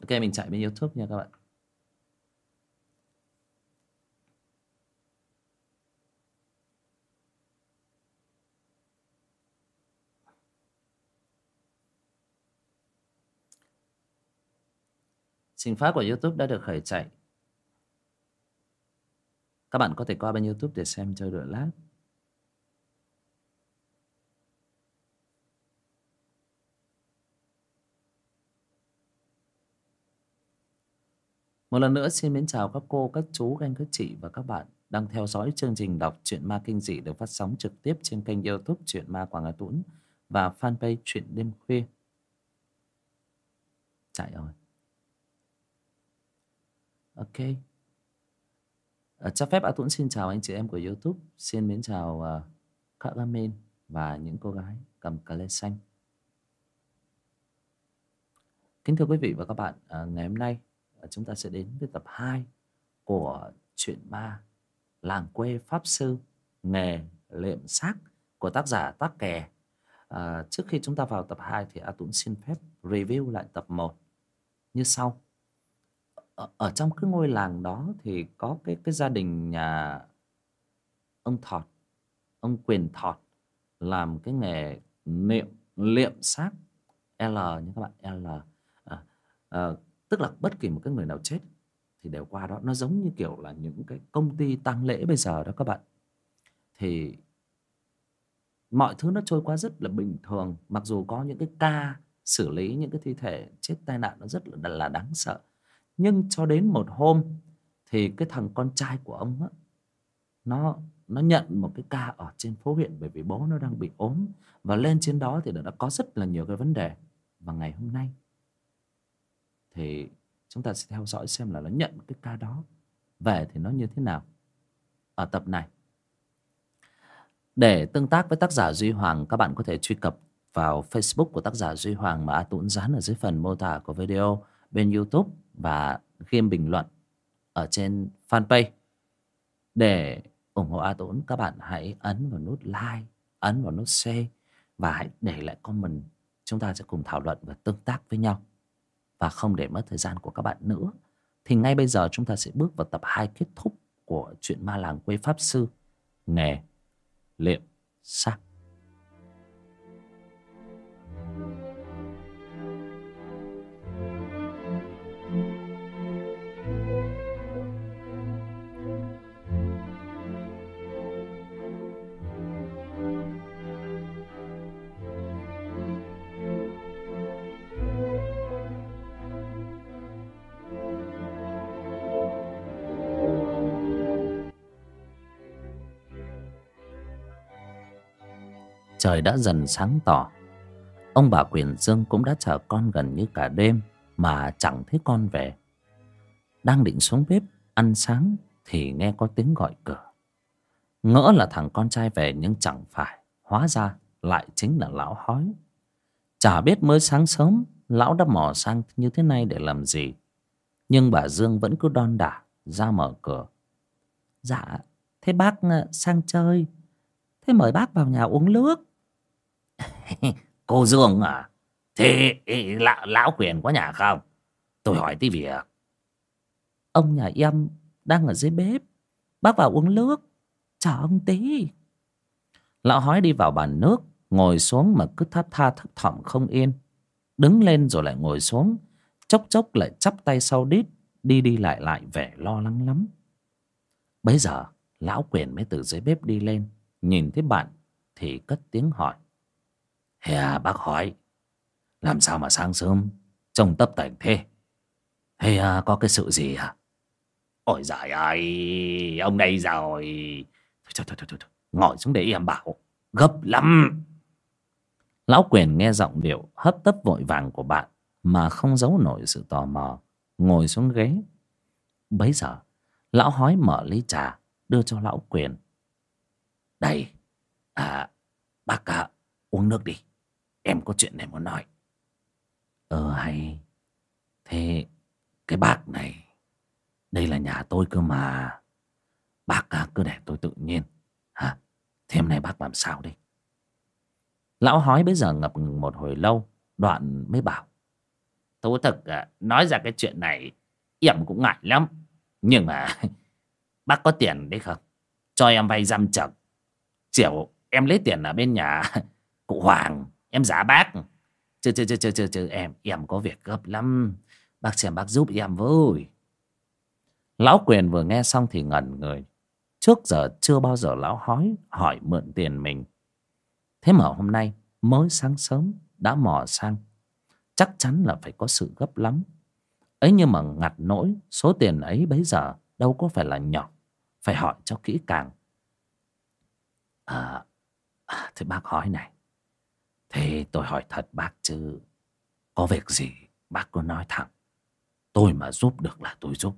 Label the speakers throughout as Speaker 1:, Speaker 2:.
Speaker 1: ok, mình chạy bên youtube nha các bạn Trình phát của YouTube đã được khởi chạy. Các bạn có thể qua bên YouTube để xem chơi đợi lát. Một lần nữa xin mến chào các cô, các chú, các anh, các chị và các bạn đang theo dõi chương trình đọc truyện ma kinh dị được phát sóng trực tiếp trên kênh youtube Truyện Ma Quảng Hà Tũng và fanpage Truyện Đêm Khuya. Chạy rồi. Ok. À, cho phép A Tuấn xin chào anh chị em của YouTube. Xin mến chào uh, các admin và những cô gái cầm cà lê xanh. Kính thưa quý vị và các bạn, uh, ngày hôm nay chúng ta sẽ đến với tập 2 của truyện ma Làng quê Pháp Sư Nghề Liệm Xác của tác giả tác Kè. À, trước khi chúng ta vào tập 2 thì A Tuấn xin phép review lại tập 1 như sau. Ở, ở trong cái ngôi làng đó thì có cái cái gia đình nhà ông thọt ông quyền thọt làm cái nghề niệm liệm xác l như các bạn l. À, à, tức là bất kỳ một cái người nào chết thì đều qua đó. Nó giống như kiểu là những cái công ty tang lễ bây giờ đó các bạn. Thì mọi thứ nó trôi qua rất là bình thường. Mặc dù có những cái ca xử lý những cái thi thể chết tai nạn nó rất là, là đáng sợ. Nhưng cho đến một hôm thì cái thằng con trai của ông á nó nó nhận một cái ca ở trên phố huyện bởi vì bố nó đang bị ốm. Và lên trên đó thì đã có rất là nhiều cái vấn đề. Và ngày hôm nay thì chúng ta sẽ theo dõi xem là nó nhận cái ca đó về thì nó như thế nào ở tập này. Để tương tác với tác giả Duy Hoàng, các bạn có thể truy cập vào Facebook của tác giả Duy Hoàng mà A Tũng dán ở dưới phần mô tả của video, bên YouTube và game bình luận ở trên fanpage. Để ủng hộ A tuấn, các bạn hãy ấn vào nút like, ấn vào nút share và hãy để lại comment. Chúng ta sẽ cùng thảo luận và tương tác với nhau và không để mất thời gian của các bạn nữa. Thì ngay bây giờ chúng ta sẽ bước vào tập 2 kết thúc của chuyện ma làng quê pháp sư. Nghề, liệm sắc trời đã dần sáng tỏ. Ông bà quyền dương cũng đã chờ con gần như cả đêm mà chẳng thấy con về. Đang định xuống bếp ăn sáng thì nghe có tiếng gọi cửa. Ngỡ là thằng con trai về nhưng chẳng phải, hóa ra lại chính là lão hói. Chả biết mới sáng sớm, lão đã mò sang như thế này để làm gì. Nhưng bà dương vẫn cứ đon đả, ra mở cửa. Dạ thế bác ờ, sang chơi. Thế mời bác vào nhà uống nước.
Speaker 2: Cô Dương à Thế lão, lão quyền có nhà không? Tôi hỏi tí việc.
Speaker 3: Ông nhà em đang ở dưới bếp Bác vào uống nước Chờ ông tí.
Speaker 1: Lão hói đi vào bàn nước Ngồi xuống mà cứ tháp tha thấp thỏm không yên. Đứng lên rồi lại ngồi xuống Chốc chốc lại chắp tay sau đít Đi đi lại lại vẻ lo lắng lắm. Bây giờ Lão quyền mới từ dưới bếp đi lên Nhìn thấy bạn Thì cất tiếng hỏi.
Speaker 2: Hè bác hỏi Làm sao mà sáng sớm? Trông tấp tảnh thế. Hay à, có cái sự gì à Ôi giời ơi Ông đây rồi. Thôi thôi thôi thôi, thôi. Ngồi xuống để em bảo. Gấp lắm.
Speaker 1: Lão quyền nghe giọng điệu hấp tấp vội vàng của bạn Mà không giấu nổi sự tò mò Ngồi xuống ghế. Bấy giờ Lão hói mở ly trà Đưa cho lão quyền.
Speaker 2: Đây À bác à, uống nước đi. Em có chuyện này muốn nói. Ờ hay. Thế cái bác này, Đây là nhà tôi cơ mà. Bác à, cứ để tôi tự nhiên. Hả? Thế hôm nay bác làm sao đây?
Speaker 1: Lão hói bây giờ ngập ngừng một hồi lâu, Đoạn mới bảo.
Speaker 2: Thú thực à, nói ra cái chuyện này em cũng ngại lắm. Nhưng mà bác có tiền đấy không? Cho em vay dăm chật chiều em lấy tiền ở bên nhà cụ hoàng em giả bác. Chứ chứ chứ chứ chứ, chứ em em có việc gấp lắm. Bác xem bác giúp em với.
Speaker 1: Lão quyền vừa nghe xong thì ngẩn người. Trước giờ chưa bao giờ lão hói hỏi mượn tiền mình. Thế mà hôm nay mới sáng sớm đã mò sang. Chắc chắn là phải có sự gấp lắm. Ấy nhưng mà ngặt nỗi số tiền ấy bấy giờ đâu có phải là nhỏ. Phải hỏi cho kỹ càng. À, à thế bác hỏi này thế tôi hỏi thật, bác chứ, có việc gì bác cứ nói thẳng. Tôi mà giúp được là tôi giúp.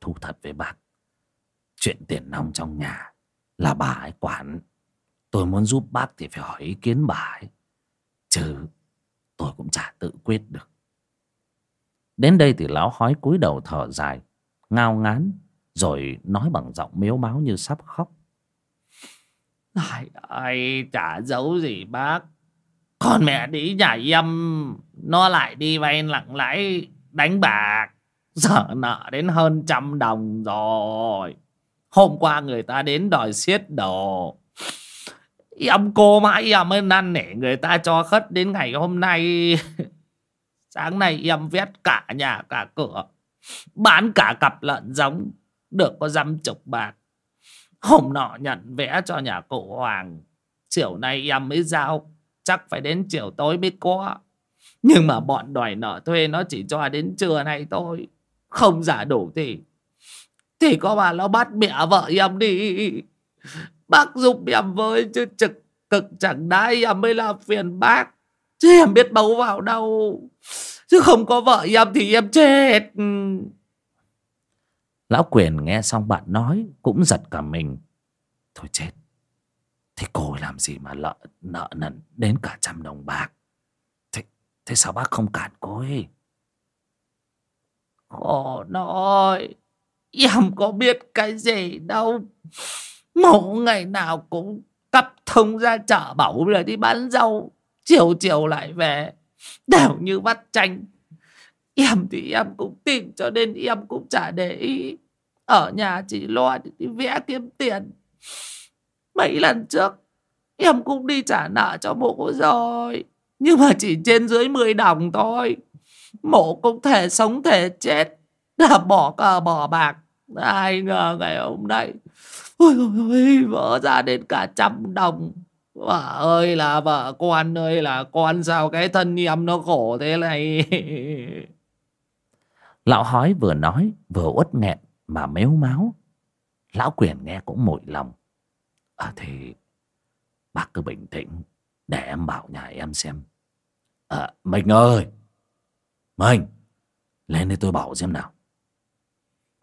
Speaker 1: Thu thật với bác, chuyện tiền nong trong nhà là bà ấy quản. Tôi muốn giúp bác thì phải hỏi ý kiến bà ấy, chứ tôi cũng chả tự quyết được. Đến đây thì lão hói cúi đầu thở dài, ngao ngán, rồi nói bằng giọng miếu máu như sắp khóc.
Speaker 2: Ai ai chả giấu gì bác con mẹ đi nhà em um, nó lại đi vay lặng lãi, đánh bạc. Giờ nợ đến hơn trăm đồng rồi. Hôm qua người ta đến đòi xiết đồ. Em um, cô mãi um, em mới năn nể người ta cho khất đến ngày hôm nay. Sáng nay em vét cả nhà, cả cửa. Bán cả cặp lợn giống, được có dăm chục bạc. Hôm nọ nhận vẽ cho nhà cụ hoàng. Chiều nay em mới giao chắc phải đến chiều tối mới có. Nhưng mà bọn đòi nợ thuê nó chỉ cho đến trưa nay thôi. Không giả đủ thì thì có bà nó bắt mẹ vợ em đi. Bác giúp em với chứ trực cực chẳng đái em mới là phiền bác. Chứ em biết bấu vào đâu. Chứ không có vợ em thì em chết.
Speaker 1: Lão quyền nghe xong bạn nói cũng giật cả mình. Thôi chết thế cô làm gì mà lợ nợ nần đến cả trăm đồng bạc? Thế, thế sao bác không cản cô ấy?
Speaker 2: Khổ nói em có biết cái gì đâu. Mẫu ngày nào cũng cắp thông ra chợ bảo là đi bán rau chiều chiều lại về đều như bắt chanh. Em thì em cũng tìm cho nên em cũng chả để ý. Ở nhà chỉ lo đi vẽ kiếm tiền mấy lần trước, em cũng đi trả nợ cho mộ rồi, nhưng mà chỉ trên dưới 10 đồng thôi. Mộ cũng thể sống thể chết đã bỏ cờ bỏ bạc. Ai ngờ ngày hôm nay, ôi ôi vỡ ra đến cả trăm đồng. Vợ ơi là vợ, con ơi là con, sao cái thân em nó khổ thế này?
Speaker 1: Lão hói vừa nói, vừa uất nghẹn mà mếu máu. Lão quyền nghe cũng mội lòng à thì bác cứ bình tĩnh để em bảo nhà em xem. Ờ, à, mình ơi! Mình lên đây tôi bảo xem nào.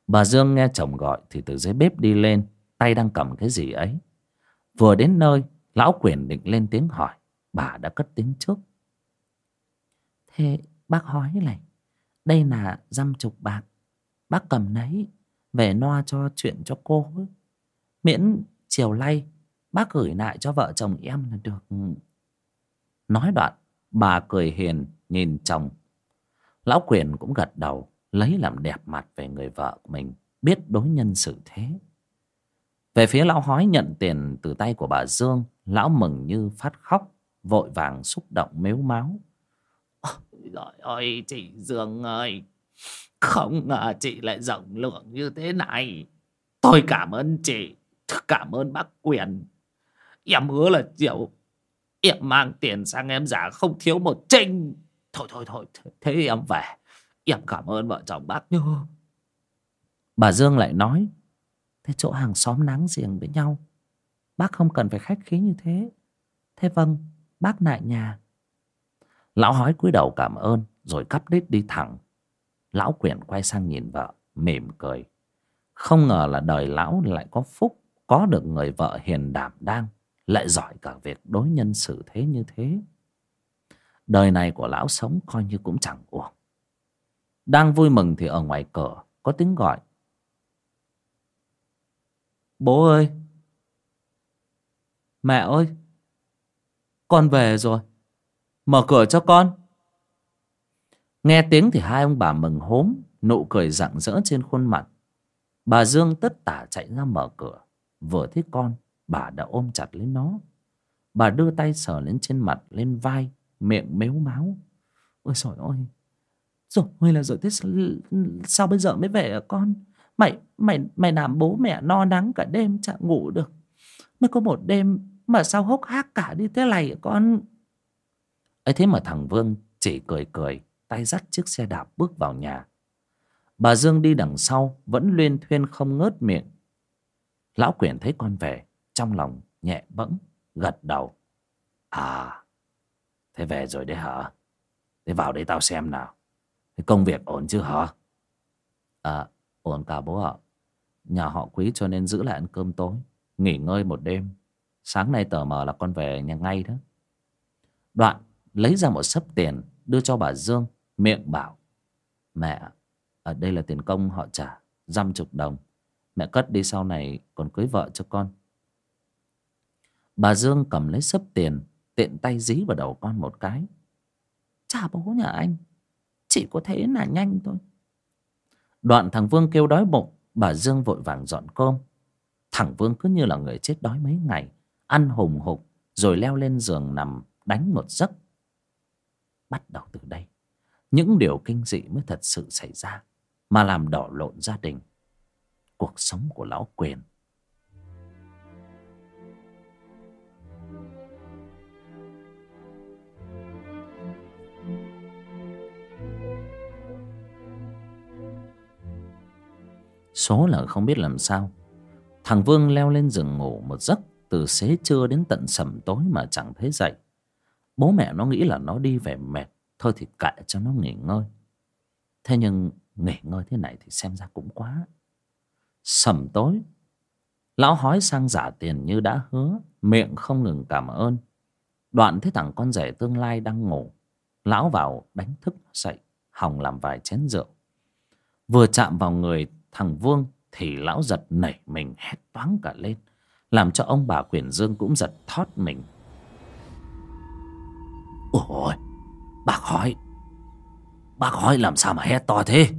Speaker 1: Bà dương nghe chồng gọi thì từ dưới bếp đi lên tay đang cầm cái gì ấy. Vừa đến nơi lão quyền định lên tiếng hỏi bà đã cất tiếng trước.
Speaker 3: Thế bác hỏi này đây là dăm chục bạc. Bác cầm lấy về noa cho chuyện cho cô. Ấy. miễn chiều nay bác gửi lại cho vợ chồng em là được. Ừ.
Speaker 1: Nói đoạn, bà cười hiền, nhìn chồng. Lão quyền cũng gật đầu, lấy làm đẹp mặt về người vợ của mình, biết đối nhân xử thế. Về phía lão hói nhận tiền từ tay của bà dương, lão mừng như phát khóc, vội vàng xúc động mếu máu.
Speaker 2: Trời ơi, chị Dương ơi, Không ngờ chị lại rộng lượng như thế này. Tôi cảm ơn chị. Cảm ơn bác Quyền. Em hứa là chiều Em mang tiền sang em giả, không thiếu một trinh Thôi thôi thôi Thế em về. Em cảm ơn vợ chồng bác nhớ
Speaker 1: Bà Dương lại nói,
Speaker 3: Thế chỗ hàng xóm nắng giềng với nhau, Bác không cần phải khách khí như thế. Thế vâng Bác lại nhà.
Speaker 1: Lão hói cúi đầu cảm ơn, Rồi cắp đít đi thẳng. Lão quyển quay sang nhìn vợ, Mỉm cười. Không ngờ là đời lão lại có phúc. Có được người vợ hiền đảm đang Lại giỏi cả việc đối nhân xử thế như thế. Đời này của lão sống coi như cũng chẳng uổng. Đang vui mừng thì ở ngoài cửa Có tiếng gọi.
Speaker 3: Bố ơi! Mẹ ơi! Con về rồi. Mở cửa cho con.
Speaker 1: Nghe tiếng thì hai ông bà mừng hốm, nụ cười rạng rỡ trên khuôn mặt. Bà dương tất tả chạy ra mở cửa vừa thấy con, bà đã ôm chặt lấy nó. Bà đưa tay sờ lên trên mặt, lên vai, miệng mếu máu. Ôi trời ơi! Rồi ơi là rồi thế sao bây giờ mới về à con? Mày mày mày làm bố mẹ no nắng cả đêm chẳng ngủ được. Mới có một đêm mà sao hốc hác cả đi thế này à con? Ấy thế mà thằng vương chỉ cười cười, tay dắt chiếc xe đạp bước vào nhà. Bà dương đi đằng sau, vẫn luyên thuyên không ngớt miệng lão quyển thấy con về, trong lòng nhẹ bẫng, gật đầu. À thế về rồi đấy hả? Thế vào đây tao xem nào. Thế công việc ổn chứ hả? À ổn cả bố ạ. Nhà họ quý cho nên giữ lại ăn cơm tối, nghỉ ngơi một đêm. Sáng nay tờ mờ là con về nhà ngay đó. Đoạn lấy ra một sấp tiền, đưa cho bà dương, miệng bảo, mẹ ở đây là tiền công họ trả, dăm chục đồng mẹ cất đi sau này, còn cưới vợ cho con. Bà dương cầm lấy sấp tiền, tiện tay dí vào đầu con một cái. Chà, bố nhà anh chỉ có thế là nhanh thôi. Đoạn thằng vương kêu đói bụng, bà dương vội vàng dọn cơm. Thằng vương cứ như là người chết đói mấy ngày, ăn hùng hục, rồi leo lên giường nằm, đánh một giấc. Bắt đầu từ đây, những điều kinh dị mới thật sự xảy ra, mà làm đỏ lộn gia đình cuộc sống của lão quyền. Số là không biết làm sao. Thằng vương leo lên giường ngủ một giấc, từ xế trưa đến tận sầm tối mà chẳng thấy dậy. Bố mẹ nó nghĩ là nó đi về mệt, thôi thì kệ cho nó nghỉ ngơi. Thế nhưng nghỉ ngơi thế này thì xem ra cũng quá sầm tối. Lão hói sang giả tiền như đã hứa, miệng không ngừng cảm ơn. Đoạn thấy thằng con rể tương lai đang ngủ, lão vào đánh thức dậy, hòng làm vài chén rượu. Vừa chạm vào người thằng vương thì lão giật nảy mình hét toáng cả lên, làm cho ông bà quyền dương cũng giật thót mình. Ôi, bác hói bác hói làm sao mà hét to thế?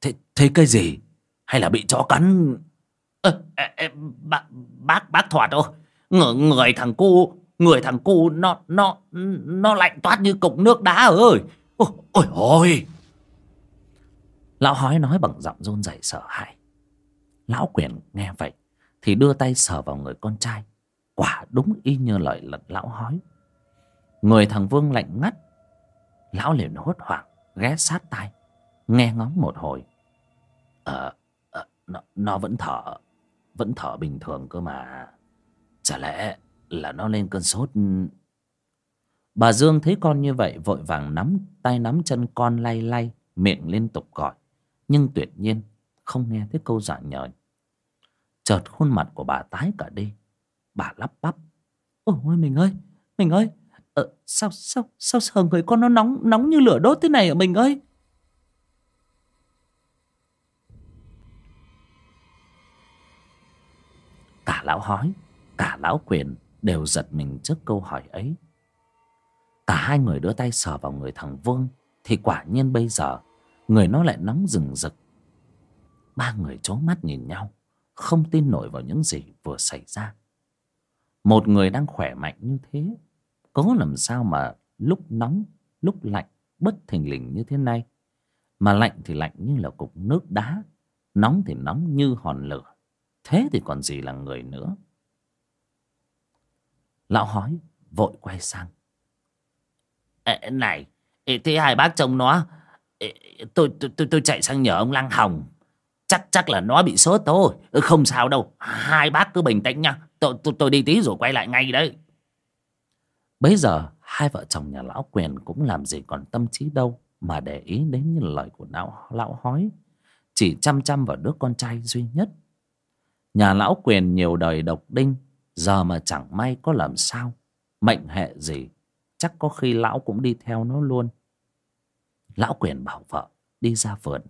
Speaker 1: Thế thế cái gì? Hay là bị chó cắn? À, à, bác bác bác thoạt ơi. Người, người thằng cu người thằng cu nó nó nó lạnh toát như cục nước đá ơi. Ôi ôi ôi lão hói nói bằng giọng run rẩy sợ hãi. Lão quyền nghe vậy thì đưa tay sờ vào người con trai. Quả đúng y như lời lật lão hói. Người thằng vương lạnh ngắt. Lão liền hốt hoảng ghé sát tai nghe ngóng một hồi. Ờ à, nó, nó vẫn thở vẫn thở bình thường cơ mà. Chả lẽ là nó lên cơn sốt? Bà dương thấy con như vậy vội vàng nắm tay nắm chân con lay lay miệng liên tục gọi. Nhưng tuyệt nhiên không nghe thấy câu dạ nhời chợt khuôn mặt của bà tái cả đi. Bà lắp bắp. Ôi mình ơi mình ơi. Ờ, sao sao sao sờ người con nó nóng nóng như lửa đốt thế này ở mình ơi? Lão hói, cả lão quyền đều giật mình trước câu hỏi ấy. Cả hai người đưa tay sờ vào người thằng vương, thì quả nhiên bây giờ, người nó lại nóng rừng rực. Ba người chố mắt nhìn nhau, không tin nổi vào những gì vừa xảy ra. Một người đang khỏe mạnh như thế, có làm sao mà lúc nóng, lúc lạnh, bất thình lình như thế này? Mà lạnh thì lạnh như là cục nước đá, nóng thì nóng như hòn lửa thế thì còn gì là người nữa? Lão hói vội quay sang. Ê, này thế hai bác chồng nó tôi, tôi tôi tôi chạy sang nhờ ông lăng hồng. Chắc chắc là nó bị sốt thôi. Ừ, không sao đâu. Hai bác cứ bình tĩnh nha. Tôi tôi, tôi đi tí rồi quay lại ngay đấy. Bấy giờ hai vợ chồng nhà lão quyền cũng làm gì còn tâm trí đâu mà để ý đến những lời của lão lão hói. Chỉ chăm chăm vào đứa con trai duy nhất nhà lão quyền nhiều đời độc đinh, giờ mà chẳng may có làm sao. Mệnh hệ gì, chắc có khi lão cũng đi theo nó luôn. Lão quyền bảo vợ, đi ra vườn,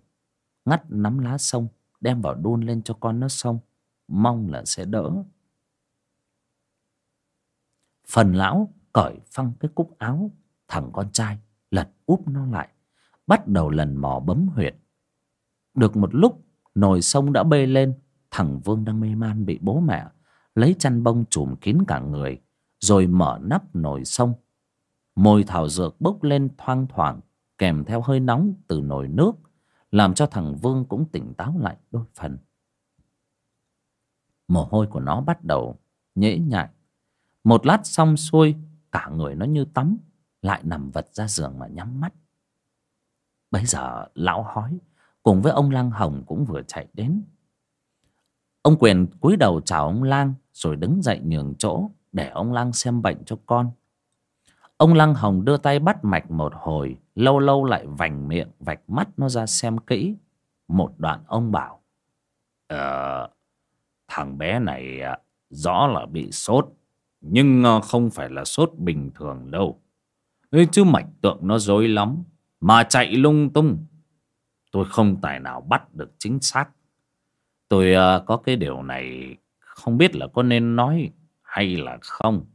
Speaker 1: ngắt nắm lá sông, đem vào đun lên cho con nó sông mong là sẽ đỡ. Phần lão cởi phăng cái cúc áo, thằng con trai lật úp nó lại, bắt đầu lần mò bấm huyệt. Được một lúc, nồi sông đã bê lên thằng vương đang mê man bị bố mẹ lấy chăn bông trùm kín cả người, rồi mở nắp nồi sông mùi thảo dược bốc lên thoang thoảng, kèm theo hơi nóng từ nồi nước, làm cho thằng vương cũng tỉnh táo lại đôi phần. Mồ hôi của nó bắt đầu nhễ nhại. Một lát xong xuôi, cả người nó như tắm, lại nằm vật ra giường mà nhắm mắt. Bây giờ, lão hói cùng với ông lang hồng cũng vừa chạy đến ông quyền cúi đầu chào ông lang rồi đứng dậy nhường chỗ để ông lang xem bệnh cho con. Ông lăng hồng đưa tay bắt mạch một hồi lâu lâu lại vành miệng vạch mắt nó ra xem kỹ. Một đoạn ông bảo
Speaker 2: ờ thằng bé này à, rõ là bị sốt nhưng à, không phải là sốt bình thường đâu. Ê, chứ mạch tượng nó dối lắm mà chạy lung tung. Tôi không tài nào bắt được chính xác tôi uh, có cái điều này không biết là có nên nói hay là không?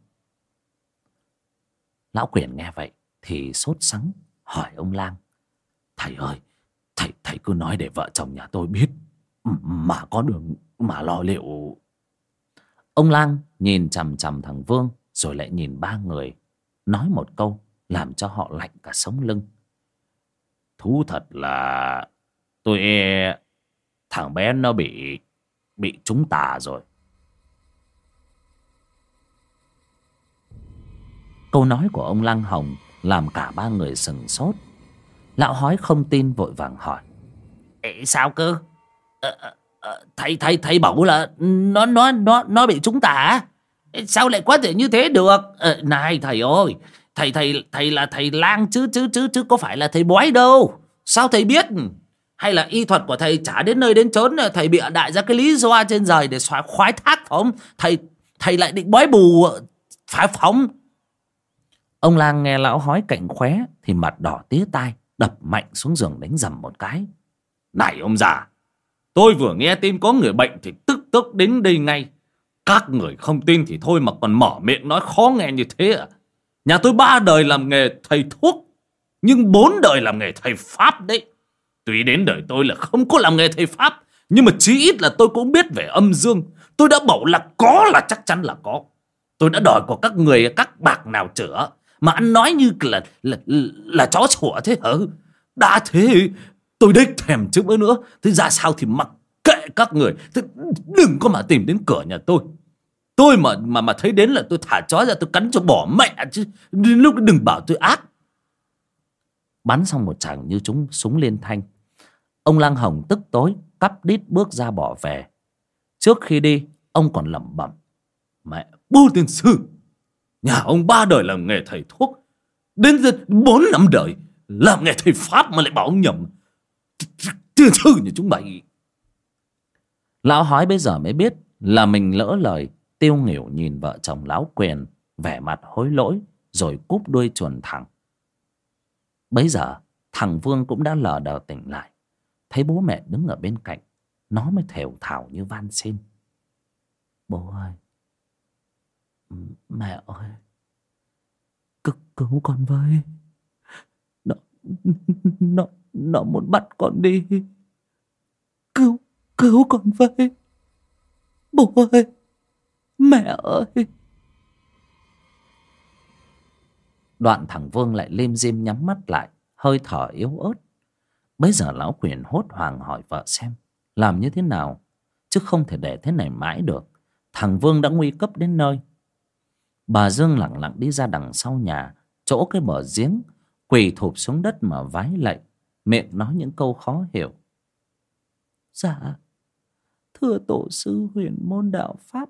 Speaker 1: Lão quyền nghe vậy thì sốt sắng hỏi ông lang.
Speaker 2: Thầy ơi thầy thầy cứ nói để vợ chồng nhà tôi biết mà có đường mà lo liệu.
Speaker 1: Ông lang nhìn chằm chằm thằng vương rồi lại nhìn ba người nói một câu làm cho họ lạnh cả sống lưng.
Speaker 2: Thú thật là tôi e thằng bé nó bị bị trúng tà rồi.
Speaker 1: Câu nói của ông lăng hồng làm cả ba người sừng sốt. Lão hói không tin vội vàng hỏi.
Speaker 3: Ê, sao cơ? Ờ, ờ, ờ, thầy thầy thầy bảo là nó nó nó nó bị trúng tà sao lại có thể như thế được? Ờ, này thầy ơi thầy thầy thầy là thầy lang chứ chứ chứ chứ có phải là thầy bói đâu. Sao thầy biết? Hay là y thuật của thầy chả đến nơi đến chốn thầy bịa đại ra cái lý do trên rời để xoái khoái thác không? Thầy thầy lại định bói bù phải phóng
Speaker 1: ông lang nghe lão hói cạnh khóe thì mặt đỏ tía tai đập mạnh xuống giường đánh dầm một cái.
Speaker 2: Này ông già tôi vừa nghe tin có người bệnh thì tức tức đến đây ngay. Các người không tin thì thôi mà còn mở miệng nói khó nghe như thế à? Nhà tôi ba đời làm nghề thầy thuốc nhưng bốn đời làm nghề thầy pháp đấy tuy đến đời tôi là không có làm nghề thầy pháp. Nhưng mà chí ít là tôi cũng biết về âm dương. Tôi đã bảo là có là chắc chắn là có. Tôi đã đòi của các người, các bạc nào chữa. Mà anh nói như là là là chó sủa thế hả? Đã thế, tôi đếch thèm chứ nữa. Thế ra sao thì mặc kệ các người. Thế đừng có mà tìm đến cửa nhà tôi. Tôi mà mà mà thấy đến là tôi thả chó ra, tôi cắn cho bỏ mẹ chứ. Lúc đừng bảo tôi ác.
Speaker 1: Bắn xong một chàng như chúng súng liên thanh ông lang hồng tức tối cắp đít bước ra bỏ về. Trước khi đi, ông còn lẩm bẩm.
Speaker 2: Mẹ bố tiên sư, Nhà ông ba đời làm nghề thầy thuốc. Đến bốn năm đời, Làm nghề thầy Pháp mà lại bảo ông nhầm. Tiên sư như chúng mày.
Speaker 1: Lão hói bây giờ mới biết Là mình lỡ lời, Tiêu nghỉu nhìn vợ chồng lão quyền, Vẻ mặt hối lỗi, Rồi cúp đuôi chuồn thẳng. Bấy giờ, thằng Vương cũng đã lờ đờ tỉnh lại. Thấy bố mẹ đứng ở bên cạnh Nó mới thều thào như van xin. Bố ơi Mẹ ơi Cứu, cứu con với. Nó Nó Nó muốn bắt con đi. Cứu Cứu con với. Bố ơi Mẹ ơi. Đoạn thằng Vương lại lim dim nhắm mắt lại Hơi thở yếu ớt. Bây giờ lão quyền hốt hoảng hỏi vợ xem, Làm như thế nào? Chứ không thể để thế này mãi được. Thằng Vương đã nguy cấp đến nơi. Bà Dương lặng lặng đi ra đằng sau nhà, Chỗ cái bờ giếng, Quỳ thụp xuống đất mà vái lạy, Miệng nói những câu khó hiểu. Dạ Thưa tổ sư huyền môn đạo Pháp,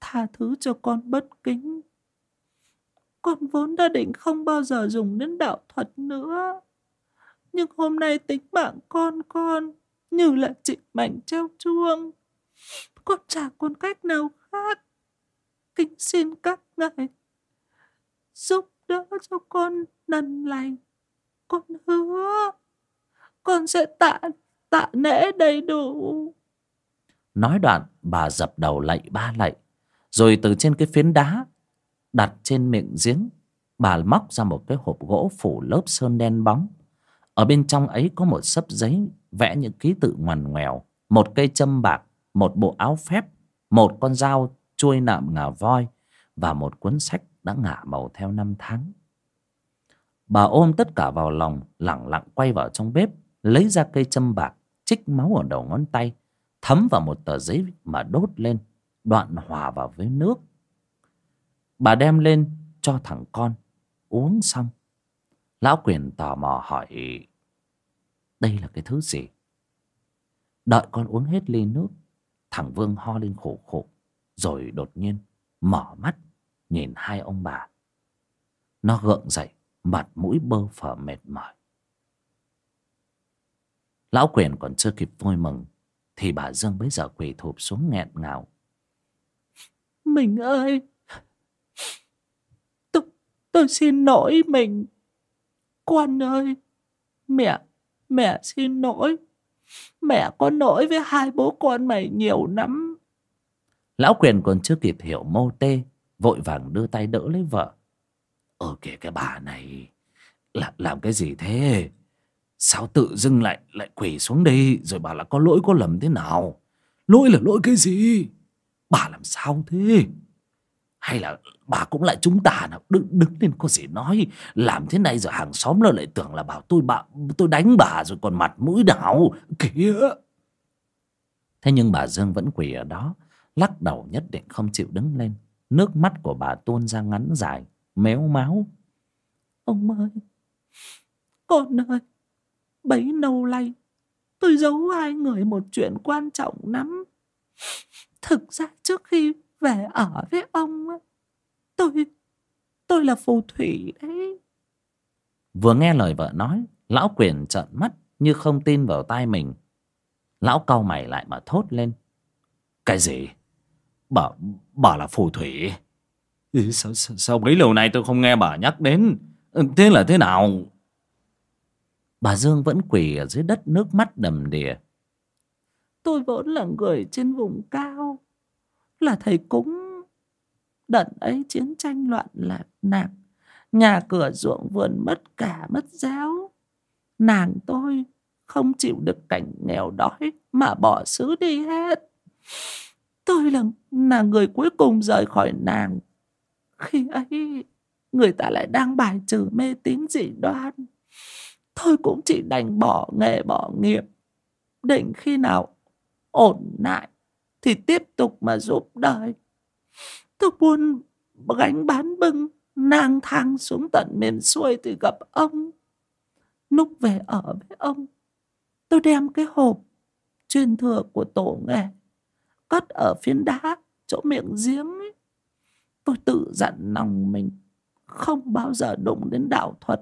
Speaker 1: Tha thứ cho con bất kính. Con vốn đã định không bao giờ dùng đến đạo thuật nữa. Nhưng hôm nay tính mạng con con, Như là chị mảnh treo chuông. Con chả còn cách nào khác. Kính xin các ngài giúp đỡ cho con lần lành. Con hứa, con sẽ tạ tạ nễ đầy đủ. Nói đoạn, bà dập đầu lạy ba lạy, rồi từ trên cái phiến đá đặt trên miệng giếng, bà móc ra một cái hộp gỗ phủ lớp sơn đen bóng ở bên trong ấy có một sấp giấy vẽ những ký tự ngoằn ngoèo, một cây châm bạc, một bộ áo phép, một con dao chuôi nạm ngà voi và một cuốn sách đã ngả màu theo năm tháng. Bà ôm tất cả vào lòng lẳng lặng quay vào trong bếp, lấy ra cây châm bạc trích máu ở đầu ngón tay, thấm vào một tờ giấy mà đốt lên, đoạn hòa vào với nước. Bà đem lên cho thằng con, uống xong lão quyền tò mò hỏi đây là cái thứ gì? Đợi con uống hết ly nước thằng vương ho lên khổ khổ rồi đột nhiên mở mắt nhìn hai ông bà. Nó gượng dậy mặt mũi bơ phờ mệt mỏi. Lão quyền còn chưa kịp vui mừng thì bà dương bấy giờ quỳ thụp xuống nghẹn ngào.
Speaker 3: Mình ơi! Tôi, tôi xin lỗi mình con ơi, mẹ mẹ xin lỗi. Mẹ có lỗi với hai bố con mày nhiều lắm.
Speaker 1: Lão quyền còn chưa kịp hiểu mô tê, vội vàng đưa tay đỡ lấy vợ. Ờ kìa, cái bà này, là làm cái gì thế? Sao tự dưng lại lại quỳ xuống đây rồi bà là có lỗi có lầm thế nào? Lỗi là lỗi cái gì? Bà làm sao thế? Hay là bà cũng lại chúng ta nào đứng đứng lên có gì nói. Làm thế này rồi hàng xóm nó lại tưởng là bảo tôi bà tôi đánh bà rồi còn mặt mũi đảo kìa. Thế nhưng bà dương vẫn quỳ ở đó, lắc đầu nhất định không chịu đứng lên. Nước mắt của bà tuôn ra ngắn dài, méo máu.
Speaker 3: Ông ơi, con ơi, bấy lâu nay tôi giấu hai người một chuyện quan trọng lắm. Thực ra trước khi về ở với ông tôi tôi là phù thủy đấy.
Speaker 1: Vừa nghe lời vợ nói lão quyền trợn mắt như không tin vào tai mình. Lão cau mày lại mà thốt lên. Cái gì? Bà bà là phù thủy. Sao, sao, sao bấy lâu nay tôi không nghe bà nhắc đến? Thế là thế nào? Bà dương vẫn quỳ ở dưới đất nước mắt đầm đìa.
Speaker 3: Tôi vốn là người trên vùng cao là thầy cúng đợt ấy, chiến tranh loạn lạc nạc. Nhà cửa ruộng vườn mất cả, mất giáo. Nàng tôi không chịu được cảnh nghèo đói mà bỏ xứ đi hết. Tôi là là người cuối cùng rời khỏi nàng. Khi ấy, người ta lại đang bài trừ mê tín dị đoan. Tôi cũng chỉ đành bỏ nghề, bỏ nghiệp, định khi nào ổn lại thì tiếp tục mà giúp đời tôi buôn gánh bán bưng, nang thang xuống tận miền xuôi thì gặp ông. Lúc về ở với ông, tôi đem cái hộp truyền thừa của tổ nghề cất ở phiến đá chỗ miệng giếng ấy. tôi tự dặn lòng mình không bao giờ đụng đến đạo thuật.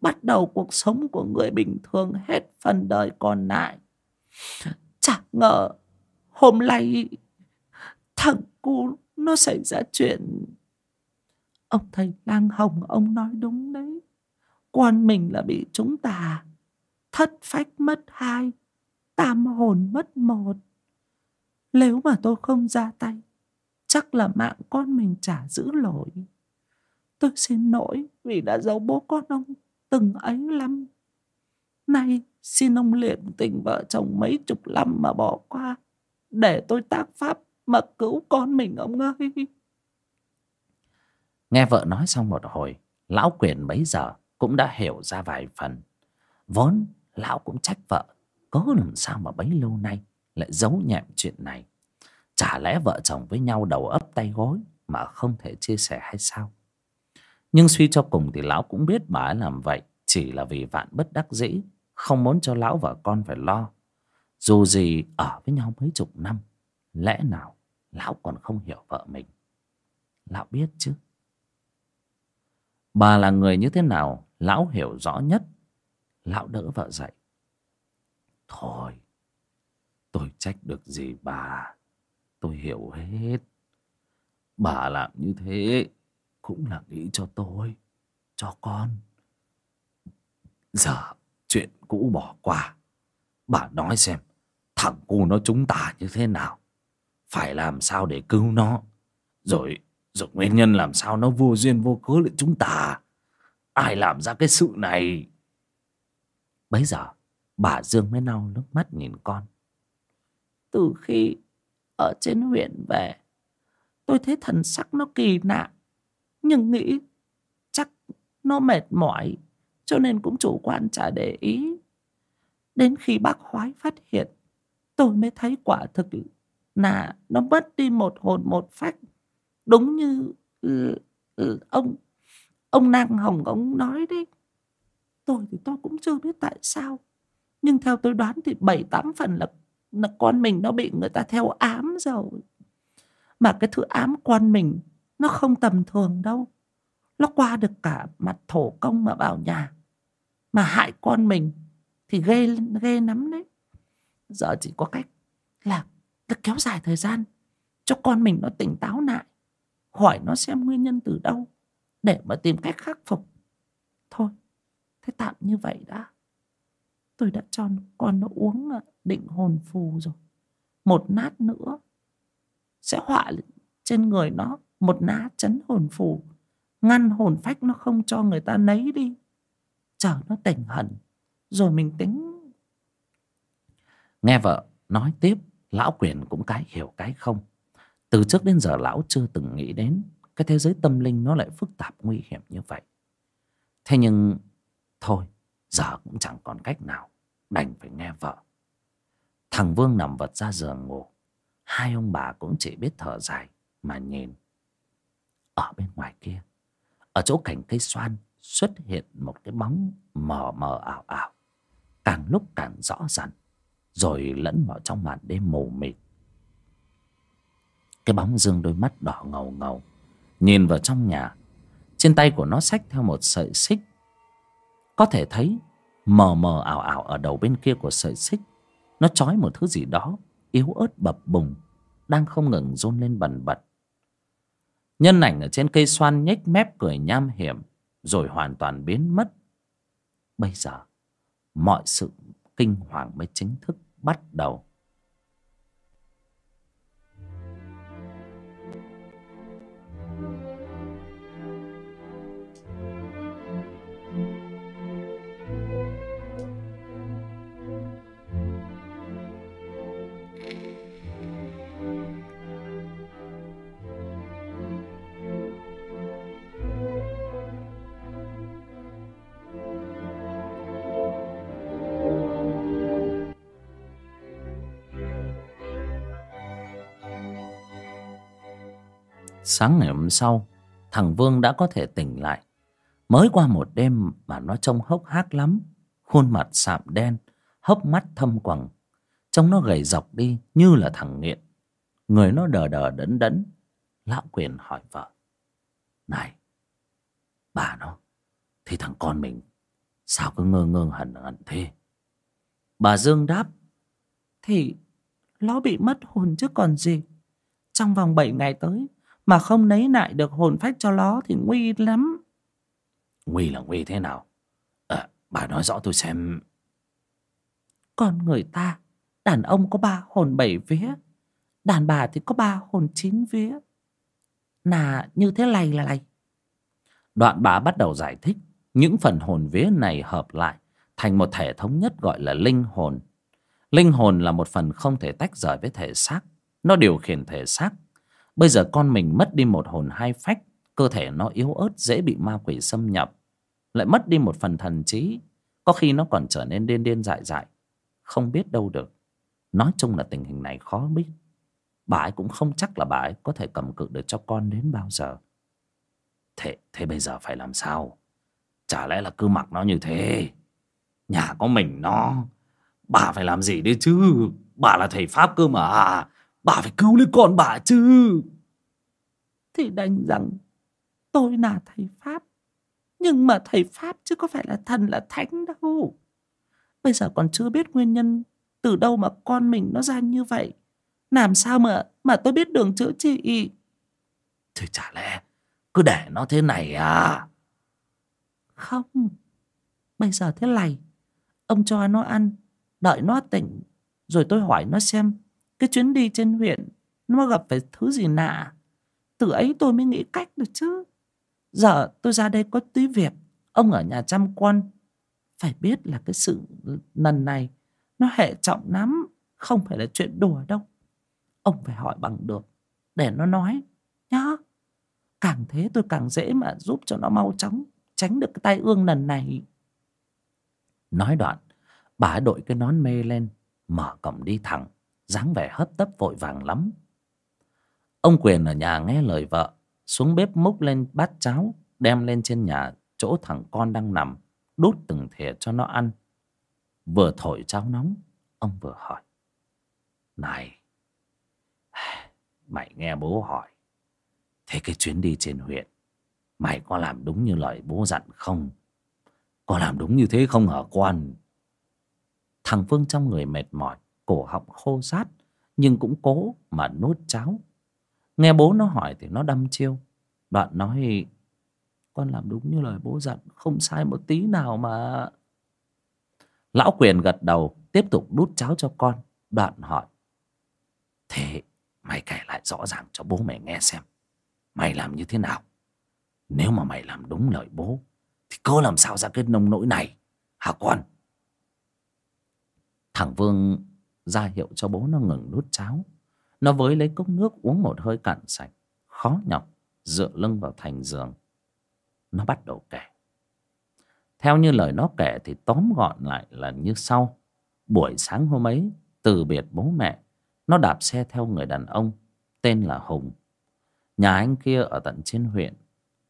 Speaker 3: Bắt đầu cuộc sống của người bình thường hết phần đời còn lại. Chẳng ngờ hôm nay thằng cu nó xảy ra chuyện. Ông thầy lang hồng, ông nói đúng đấy. Quan mình là bị chúng ta thất phách mất hai, tam hồn mất một. Nếu mà tôi không ra tay, chắc là mạng con mình chả giữ nổi. Tôi xin lỗi vì đã giấu bố con ông từng ấy lắm. Nay xin ông liệm tình vợ chồng mấy chục năm mà bỏ qua để tôi tác pháp mà cứu con mình ông ơi.
Speaker 1: Nghe vợ nói xong một hồi, lão quyền bấy giờ cũng đã hiểu ra vài phần. Vốn lão cũng trách vợ, có làm sao mà bấy lâu nay lại giấu nhẹm chuyện này. Chả lẽ vợ chồng với nhau đầu ấp tay gối mà không thể chia sẻ hay sao? Nhưng suy cho cùng thì lão cũng biết bà ấy làm vậy chỉ là vì vạn bất đắc dĩ, không muốn cho lão và con phải lo dù gì ở với nhau mấy chục năm, lẽ nào lão còn không hiểu vợ mình? Lão biết chứ? Bà là người như thế nào, lão hiểu rõ nhất. Lão đỡ vợ dậy. Thôi, tôi trách được gì bà? Tôi hiểu hết. Bà làm như thế cũng là nghĩ cho tôi, cho con. Giờ chuyện cũ bỏ qua. Bà nói xem thằng cu nó chúng ta như thế nào? Phải làm sao để cứu nó? Rồi rồi nguyên nhân làm sao nó vô duyên vô cớ lại chúng ta ai làm ra cái sự này? Bấy giờ, bà dương mới lau nước mắt nhìn con.
Speaker 3: Từ khi ở trên huyện về, tôi thấy thần sắc nó kỳ lạ nhưng nghĩ chắc nó mệt mỏi, cho nên cũng chủ quan chả để ý. Đến khi bác hoái phát hiện tôi mới thấy quả thực là nó mất đi một hồn một phách. Đúng như ừ, ừ, ông ông năng hồng ông nói đấy. Tôi thì tôi cũng chưa biết tại sao. Nhưng theo tôi đoán thì bảy tám phần là là con mình nó bị người ta theo ám rồi. Mà cái thứ ám con mình nó không tầm thường đâu. Nó qua được cả mặt thổ công mà vào nhà. Mà hại con mình thì ghê ghê lắm đấy giờ chỉ có cách là, là kéo dài thời gian cho con mình nó tỉnh táo lại hỏi nó xem nguyên nhân từ đâu để mà tìm cách khắc phục. Thôi thế tạm như vậy đã. Tôi đã cho con nó uống à, định hồn phù rồi. Một nát nữa sẽ họa trên người nó một nát chấn hồn phù ngăn hồn phách nó không cho người ta nấy đi. Chờ nó tỉnh hẳn rồi mình tính
Speaker 1: nghe vợ nói tiếp, lão quyền cũng cái hiểu cái không. Từ trước đến giờ lão chưa từng nghĩ đến cái thế giới tâm linh nó lại phức tạp, nguy hiểm như vậy. Thế nhưng thôi, giờ cũng chẳng còn cách nào đành phải nghe vợ. Thằng vương nằm vật ra giường ngủ. Hai ông bà cũng chỉ biết thở dài mà nhìn. Ở bên ngoài kia, ở chỗ cành cây xoan xuất hiện một cái bóng mờ mờ ảo ảo. Càng lúc càng rõ ràng rồi lẫn vào trong màn đêm mù mịt. Cái bóng dương đôi mắt đỏ ngầu ngầu, nhìn vào trong nhà. Trên tay của nó xách theo một sợi xích. Có thể thấy, mờ mờ ảo ảo ở đầu bên kia của sợi xích, nó trói một thứ gì đó, yếu ớt bập bùng, đang không ngừng run lên bần bật. Nhân ảnh ở trên cây xoan nhếch mép cười nham hiểm, rồi hoàn toàn biến mất. Bây giờ, mọi sự kinh hoàng mới chính thức bắt đầu. Sáng ngày hôm sau, thằng vương đã có thể tỉnh lại. Mới qua một đêm mà nó trông hốc hác lắm, khuôn mặt sạm đen, hốc mắt thâm quầng. Trông nó gầy dọc đi như là thằng nghiện. Người nó đờ đờ đẫn đẫn, lão quyền hỏi vợ. Này, bà nó, thì thằng con mình sao cứ ngơ ngơ hẳn hẳn thế? Bà dương đáp,
Speaker 3: thì nó bị mất hồn chứ còn gì. Trong vòng bảy ngày tới mà không lấy lại được hồn phách cho nó thì nguy lắm.
Speaker 1: Nguy là nguy thế nào? À, bà nói rõ tôi xem.
Speaker 3: Con người ta đàn ông có ba hồn bảy vía đàn bà thì có ba hồn chín vía. Là như thế này là này.
Speaker 1: Đoạn bà bắt đầu giải thích những phần hồn vía này hợp lại thành một thể thống nhất gọi là linh hồn. Linh hồn là một phần không thể tách rời với thể xác. Nó điều khiển thể xác Bây giờ con mình mất đi một hồn hai phách Cơ thể nó yếu ớt dễ bị ma quỷ xâm nhập. Lại mất đi một phần thần trí Có khi nó còn trở nên điên điên dại dại Không biết đâu được. Nói chung là tình hình này khó biết. Bà ấy cũng không chắc là bà ấy có thể cầm cự được cho con đến bao giờ. Thế, thế bây giờ phải làm sao? Chả lẽ là cứ mặc nó như thế? Nhà có mình nó Bà phải làm gì đi chứ? Bà là thầy Pháp cơ mà. Bà phải cứu lấy con bà chứ.
Speaker 3: Thì đành rằng Tôi là thầy Pháp Nhưng mà thầy Pháp chứ có phải là thần là thánh đâu. Bây giờ còn chưa biết nguyên nhân Từ đâu mà con mình nó ra như vậy. Làm sao mà Mà tôi biết đường chữa trị?
Speaker 1: Thì chả lẽ Cứ để nó thế này à?
Speaker 3: Không Bây giờ thế này Ông cho nó ăn Đợi nó tỉnh Rồi tôi hỏi nó xem cái chuyến đi trên huyện, Nó gặp phải thứ gì lạ. Từ ấy tôi mới nghĩ cách được chứ. Giờ tôi ra đây có tí việc, Ông ở nhà chăm con. Phải biết là cái sự lần này nó hệ trọng lắm, không phải là chuyện đùa đâu. Ông phải hỏi bằng được, để nó nói, nhá. Càng thế tôi càng dễ mà giúp cho nó mau chóng, tránh được cái tai ương lần này.
Speaker 1: Nói đoạn, bà đội cái nón mê lên, mở cổng đi thẳng dáng vẻ hấp tấp vội vàng lắm. Ông quyền ở nhà nghe lời vợ, xuống bếp múc lên bát cháo, đem lên trên nhà chỗ thằng con đang nằm, đút từng thìa cho nó ăn. Vừa thổi cháo nóng, ông vừa hỏi. Này, mày nghe bố hỏi. Thế cái chuyến đi trên huyện, mày có làm đúng như lời bố dặn không? Có làm đúng như thế không hả quan? Thằng phương trong người mệt mỏi cổ họng khô rát nhưng cũng cố mà nuốt cháo. Nghe bố nó hỏi thì nó đâm chiêu. Đoạn nói, con làm đúng như lời bố dặn, không sai một tí nào mà. Lão quyền gật đầu, tiếp tục đút cháo cho con. Đoạn hỏi, thế mày kể lại rõ ràng cho bố mày nghe xem, mày làm như thế nào? Nếu mà mày làm đúng lời bố, thì cơ làm sao ra cái nông nỗi này? Hả con? Thằng vương ra hiệu cho bố nó ngừng đút cháo. Nó với lấy cốc nước uống một hơi cạn sạch, khó nhọc, dựa lưng vào thành giường. Nó bắt đầu kể. Theo như lời nó kể thì tóm gọn lại là như sau. Buổi sáng hôm ấy, từ biệt bố mẹ, nó đạp xe theo người đàn ông, tên là hùng. Nhà anh kia ở tận trên huyện.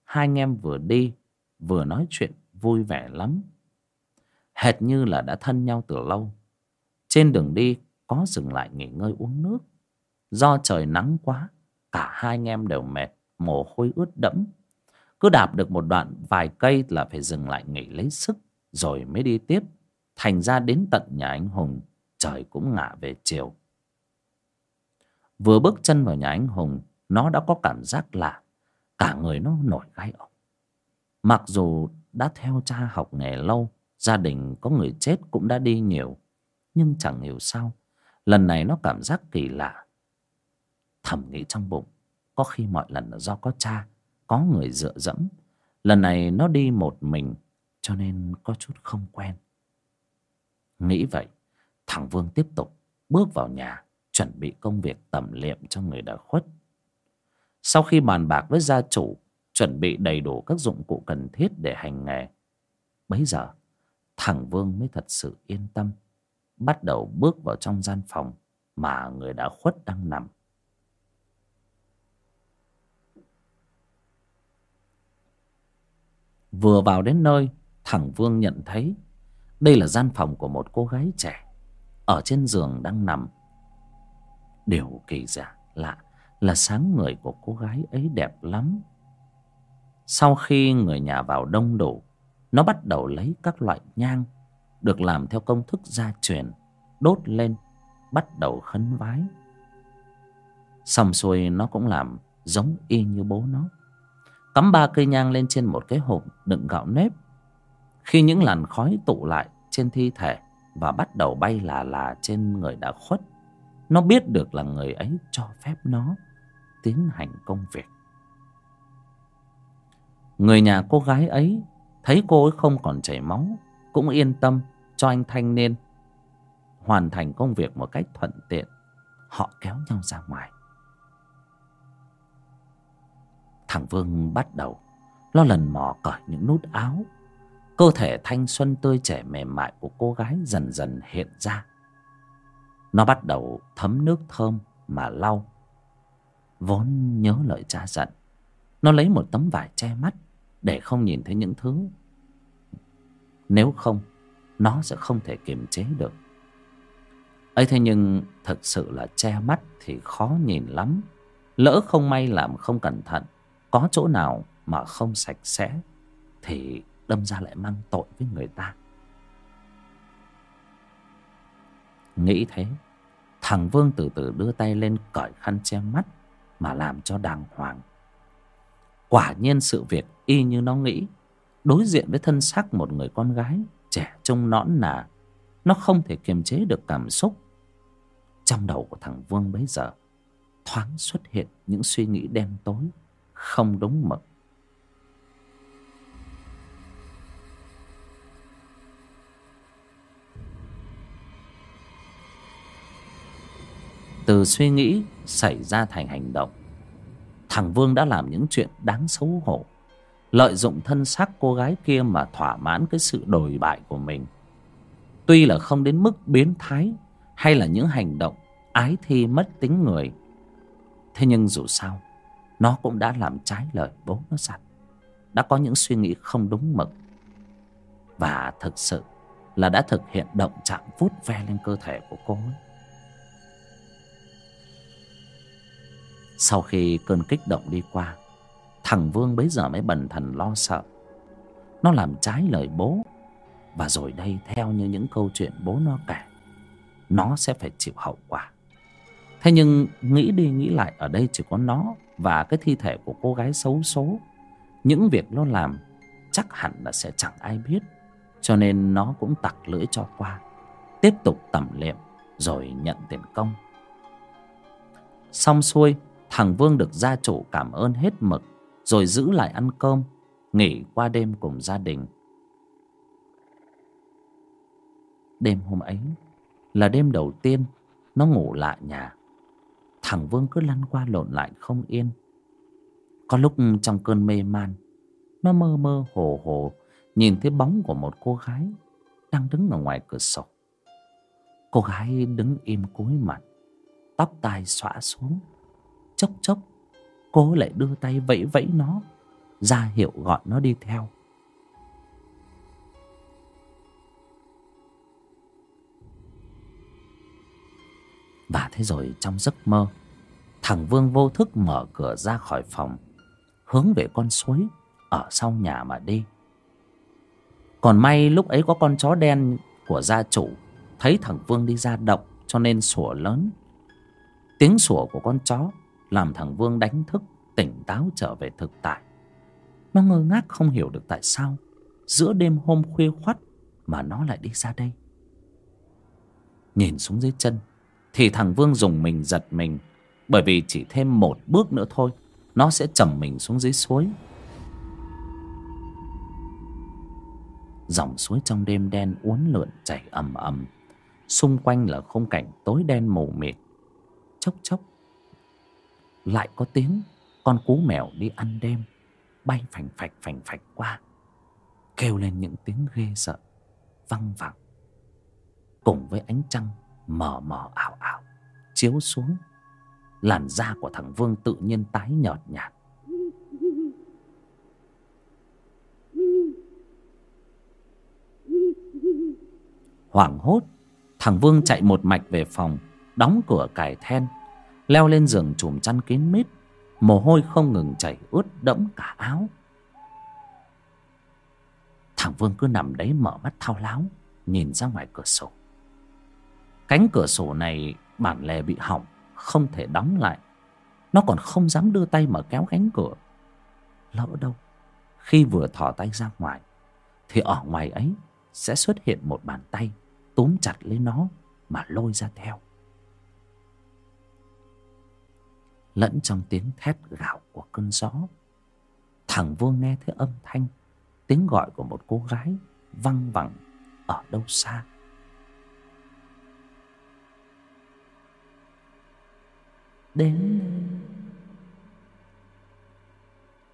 Speaker 1: Hai anh em vừa đi, vừa nói chuyện vui vẻ lắm. Hệt như là đã thân nhau từ lâu. Trên đường đi có dừng lại nghỉ ngơi uống nước. Do trời nắng quá, cả hai anh em đều mệt, mồ hôi ướt đẫm. Cứ đạp được một đoạn vài cây là phải dừng lại nghỉ lấy sức, rồi mới đi tiếp. Thành ra đến tận nhà anh hùng, trời cũng ngả về chiều. Vừa bước chân vào nhà anh hùng, nó đã có cảm giác là cả người nó nổi gai ốc. Mặc dù đã theo cha học nghề lâu, gia đình có người chết cũng đã đi nhiều, nhưng chẳng hiểu sao lần này nó cảm giác kỳ lạ. Thầm nghĩ trong bụng, có khi mọi lần là do có cha, có người dựa dẫm. Lần này nó đi một mình, cho nên có chút không quen. Nghĩ vậy, thằng vương tiếp tục bước vào nhà, chuẩn bị công việc tẩm liệm cho người đã khuất. Sau khi bàn bạc với gia chủ, chuẩn bị đầy đủ các dụng cụ cần thiết để hành nghề, bấy giờ, thằng vương mới thật sự yên tâm bắt đầu bước vào trong gian phòng mà người đã khuất đang nằm. Vừa vào đến nơi, thằng vương nhận thấy đây là gian phòng của một cô gái trẻ ở trên giường đang nằm. Điều kỳ lạ lạ là sáng người của cô gái ấy đẹp lắm. Sau khi người nhà vào đông đủ, nó bắt đầu lấy các loại nhang được làm theo công thức gia truyền, đốt lên, bắt đầu khấn vái. Xong xuôi, nó cũng làm giống y như bố nó. Cắm ba cây nhang lên trên một cái hộp đựng gạo nếp. Khi những làn khói tụ lại trên thi thể và bắt đầu bay là là trên người đã khuất, nó biết được là người ấy cho phép nó tiến hành công việc. Người nhà cô gái ấy thấy cô ấy không còn chảy máu cũng yên tâm, cho anh thanh niên hoàn thành công việc một cách thuận tiện. Họ kéo nhau ra ngoài. Thằng vương bắt đầu lo lần mò cởi những nút áo. Cơ thể thanh xuân tươi trẻ mềm mại của cô gái dần dần hiện ra. Nó bắt đầu thấm nước thơm mà lau, vốn nhớ lời cha dặn. Nó lấy một tấm vải che mắt để không nhìn thấy những thứ nếu không, nó sẽ không thể kiềm chế được. Ấy thế nhưng, thật sự là che mắt thì khó nhìn lắm. Lỡ không may làm không cẩn thận, có chỗ nào mà không sạch sẽ, thì đâm ra lại mang tội với người ta. Nghĩ thế, thằng vương từ từ đưa tay lên cởi khăn che mắt mà làm cho đàng hoàng. Quả nhiên sự việc y như nó nghĩ đối diện với thân xác một người con gái, trẻ trông nõn nà, nó không thể kiềm chế được cảm xúc. Trong đầu của thằng vương bấy giờ, thoáng xuất hiện những suy nghĩ đen tối, không đúng mực. Từ suy nghĩ xảy ra thành hành động, thằng vương đã làm những chuyện đáng xấu hổ lợi dụng thân xác cô gái kia mà thỏa mãn cái sự đồi bại của mình tuy là không đến mức biến thái hay là những hành động ái thi mất tính người, thế nhưng dù sao, nó cũng đã làm trái lời bố nó dặn đã có những suy nghĩ không đúng mực và thực sự là đã thực hiện động chạm vuốt ve lên cơ thể của cô ấy. Sau khi cơn kích động đi qua Thằng Vương bấy giờ mới bần thần lo sợ. Nó làm trái lời bố. Và rồi đây, theo như những câu chuyện bố nó kể, Nó sẽ phải chịu hậu quả. Thế nhưng nghĩ đi nghĩ lại, ở đây chỉ có nó Và cái thi thể của cô gái xấu số. Những việc nó làm Chắc hẳn là sẽ chẳng ai biết, Cho nên nó cũng tặc lưỡi cho qua. Tiếp tục tẩm liệm, Rồi nhận tiền công. Xong xuôi, Thằng Vương được gia chủ cảm ơn hết mực. Rồi giữ lại ăn cơm, Nghỉ qua đêm cùng gia đình. Đêm hôm ấy Là đêm đầu tiên Nó ngủ lại nhà. Thằng Vương cứ lăn qua lộn lại không yên. Có lúc trong cơn mê man, Nó mơ mơ hồ hồ Nhìn thấy bóng của một cô gái Đang đứng ở ngoài cửa sổ. Cô gái đứng im cúi mặt, Tóc tai xõa xuống, chốc chốc cô lại đưa tay vẫy vẫy nó, ra hiệu gọi nó đi theo. Và thế rồi trong giấc mơ, thằng vương vô thức mở cửa ra khỏi phòng, hướng về con suối ở sau nhà mà đi. Còn may lúc ấy có con chó đen của gia chủ, thấy thằng vương đi ra động cho nên sủa lớn. Tiếng sủa của con chó làm thằng Vương đánh thức, tỉnh táo trở về thực tại. Nó ngơ ngác không hiểu được tại sao, giữa đêm hôm khuya khoắt mà nó lại đi ra đây. Nhìn xuống dưới chân, thì thằng Vương dùng mình giật mình, bởi vì chỉ thêm một bước nữa thôi, nó sẽ chầm mình xuống dưới suối. Dòng suối trong đêm đen uốn lượn chảy ầm ầm, xung quanh là khung cảnh tối đen mù mịt chốc chốc lại có tiếng con cú mèo đi ăn đêm, bay phành phạch phành phạch qua. Kêu lên những tiếng ghê sợ, văng vẳng. Cùng với ánh trăng mờ mờ ảo ảo, chiếu xuống, làn da của thằng vương tự nhiên tái nhợt nhạt. Hoảng hốt, thằng vương chạy một mạch về phòng, đóng cửa cài then leo lên giường chùm chăn kín mít, mồ hôi không ngừng chảy ướt đẫm cả áo. Thằng vương cứ nằm đấy mở mắt thao láo, nhìn ra ngoài cửa sổ. Cánh cửa sổ này bản lề bị hỏng, không thể đóng lại. Nó còn không dám đưa tay mở kéo cánh cửa. Lỡ đâu, khi vừa thò tay ra ngoài, thì ở ngoài ấy sẽ xuất hiện một bàn tay túm chặt lấy nó mà lôi ra theo. Lẫn trong tiếng thét gào của cơn gió. Thằng vương nghe thấy âm thanh, tiếng gọi của một cô gái văng vẳng ở đâu xa. Đến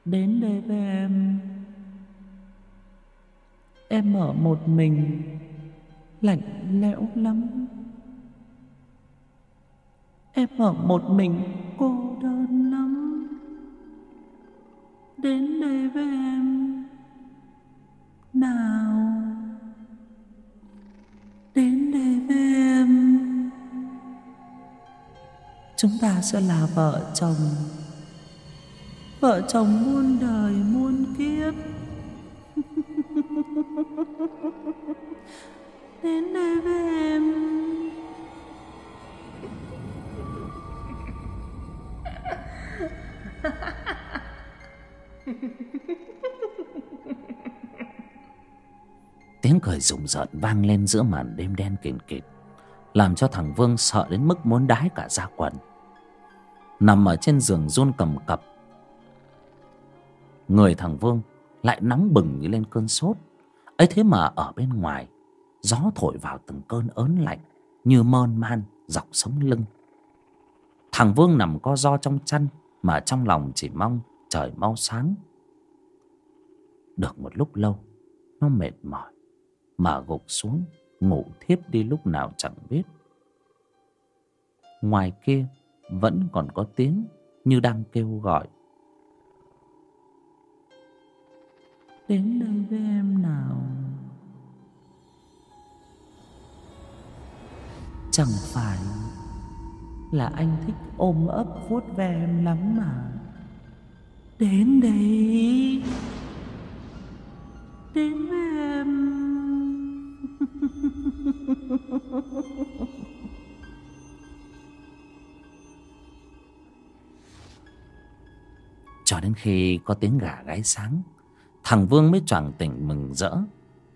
Speaker 1: đến đây với em. Em ở một mình, lạnh lẽo lắm em ở một mình, cô đơn lắm. Đến đây với em. Nào. Đến đây với em. Chúng ta sẽ là vợ chồng. Vợ chồng muôn đời, muôn kiếp. Đến đây với em. Tiếng cười rùng rợn vang lên giữa màn đêm đen kịt kịt, Làm cho thằng Vương sợ đến mức muốn đái cả da quần. Nằm ở trên giường run cầm cập, Người thằng Vương lại nóng bừng như lên cơn sốt. Ấy thế mà ở bên ngoài, Gió thổi vào từng cơn ớn lạnh Như mơn man dọc sống lưng. Thằng vương nằm co ro trong chăn mà trong lòng chỉ mong trời mau sáng. Được một lúc lâu nó mệt mỏi mà gục xuống ngủ thiếp đi lúc nào chẳng biết. Ngoài kia vẫn còn có tiếng như đang kêu gọi.
Speaker 3: Đến đây với em nào? Chẳng phải là anh thích ôm ấp vuốt ve em lắm mà đến đây. Đến với em.
Speaker 1: Cho đến khi có tiếng gà gáy sáng, thằng vương mới choàng tỉnh mừng rỡ.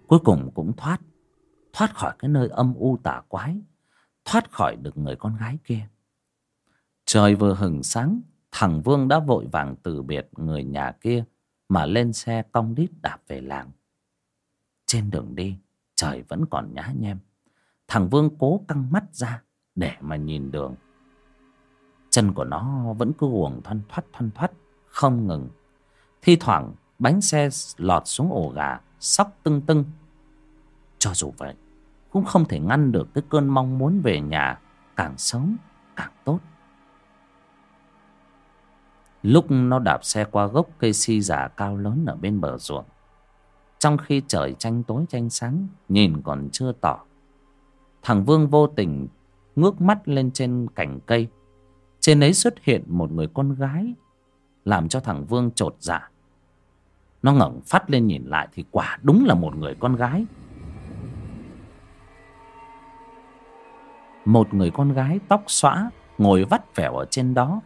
Speaker 1: Cuối cùng cũng thoát thoát khỏi cái nơi âm u tà quái, thoát khỏi được người con gái kia. Trời vừa hừng sáng thằng vương đã vội vàng từ biệt người nhà kia mà lên xe cong đít đạp về làng. Trên đường đi, trời vẫn còn nhá nhem. Thằng vương cố căng mắt ra để mà nhìn đường. Chân của nó vẫn cứ guồng thoăn thoắt thoăn thoắt, không ngừng. Thi thoảng, bánh xe lọt xuống ổ gà, sóc tưng tưng. Cho dù vậy, cũng không thể ngăn được cái cơn mong muốn về nhà càng sớm càng tốt lúc nó đạp xe qua gốc cây si già cao lớn ở bên bờ ruộng. Trong khi trời tranh tối tranh sáng, nhìn còn chưa tỏ. Thằng vương vô tình ngước mắt lên trên cành cây. Trên ấy xuất hiện một người con gái, làm cho thằng vương chột dạ. Nó ngẩng phát lên nhìn lại thì quả đúng là một người con gái. Một người con gái tóc xõa, ngồi vắt vẻo ở trên đó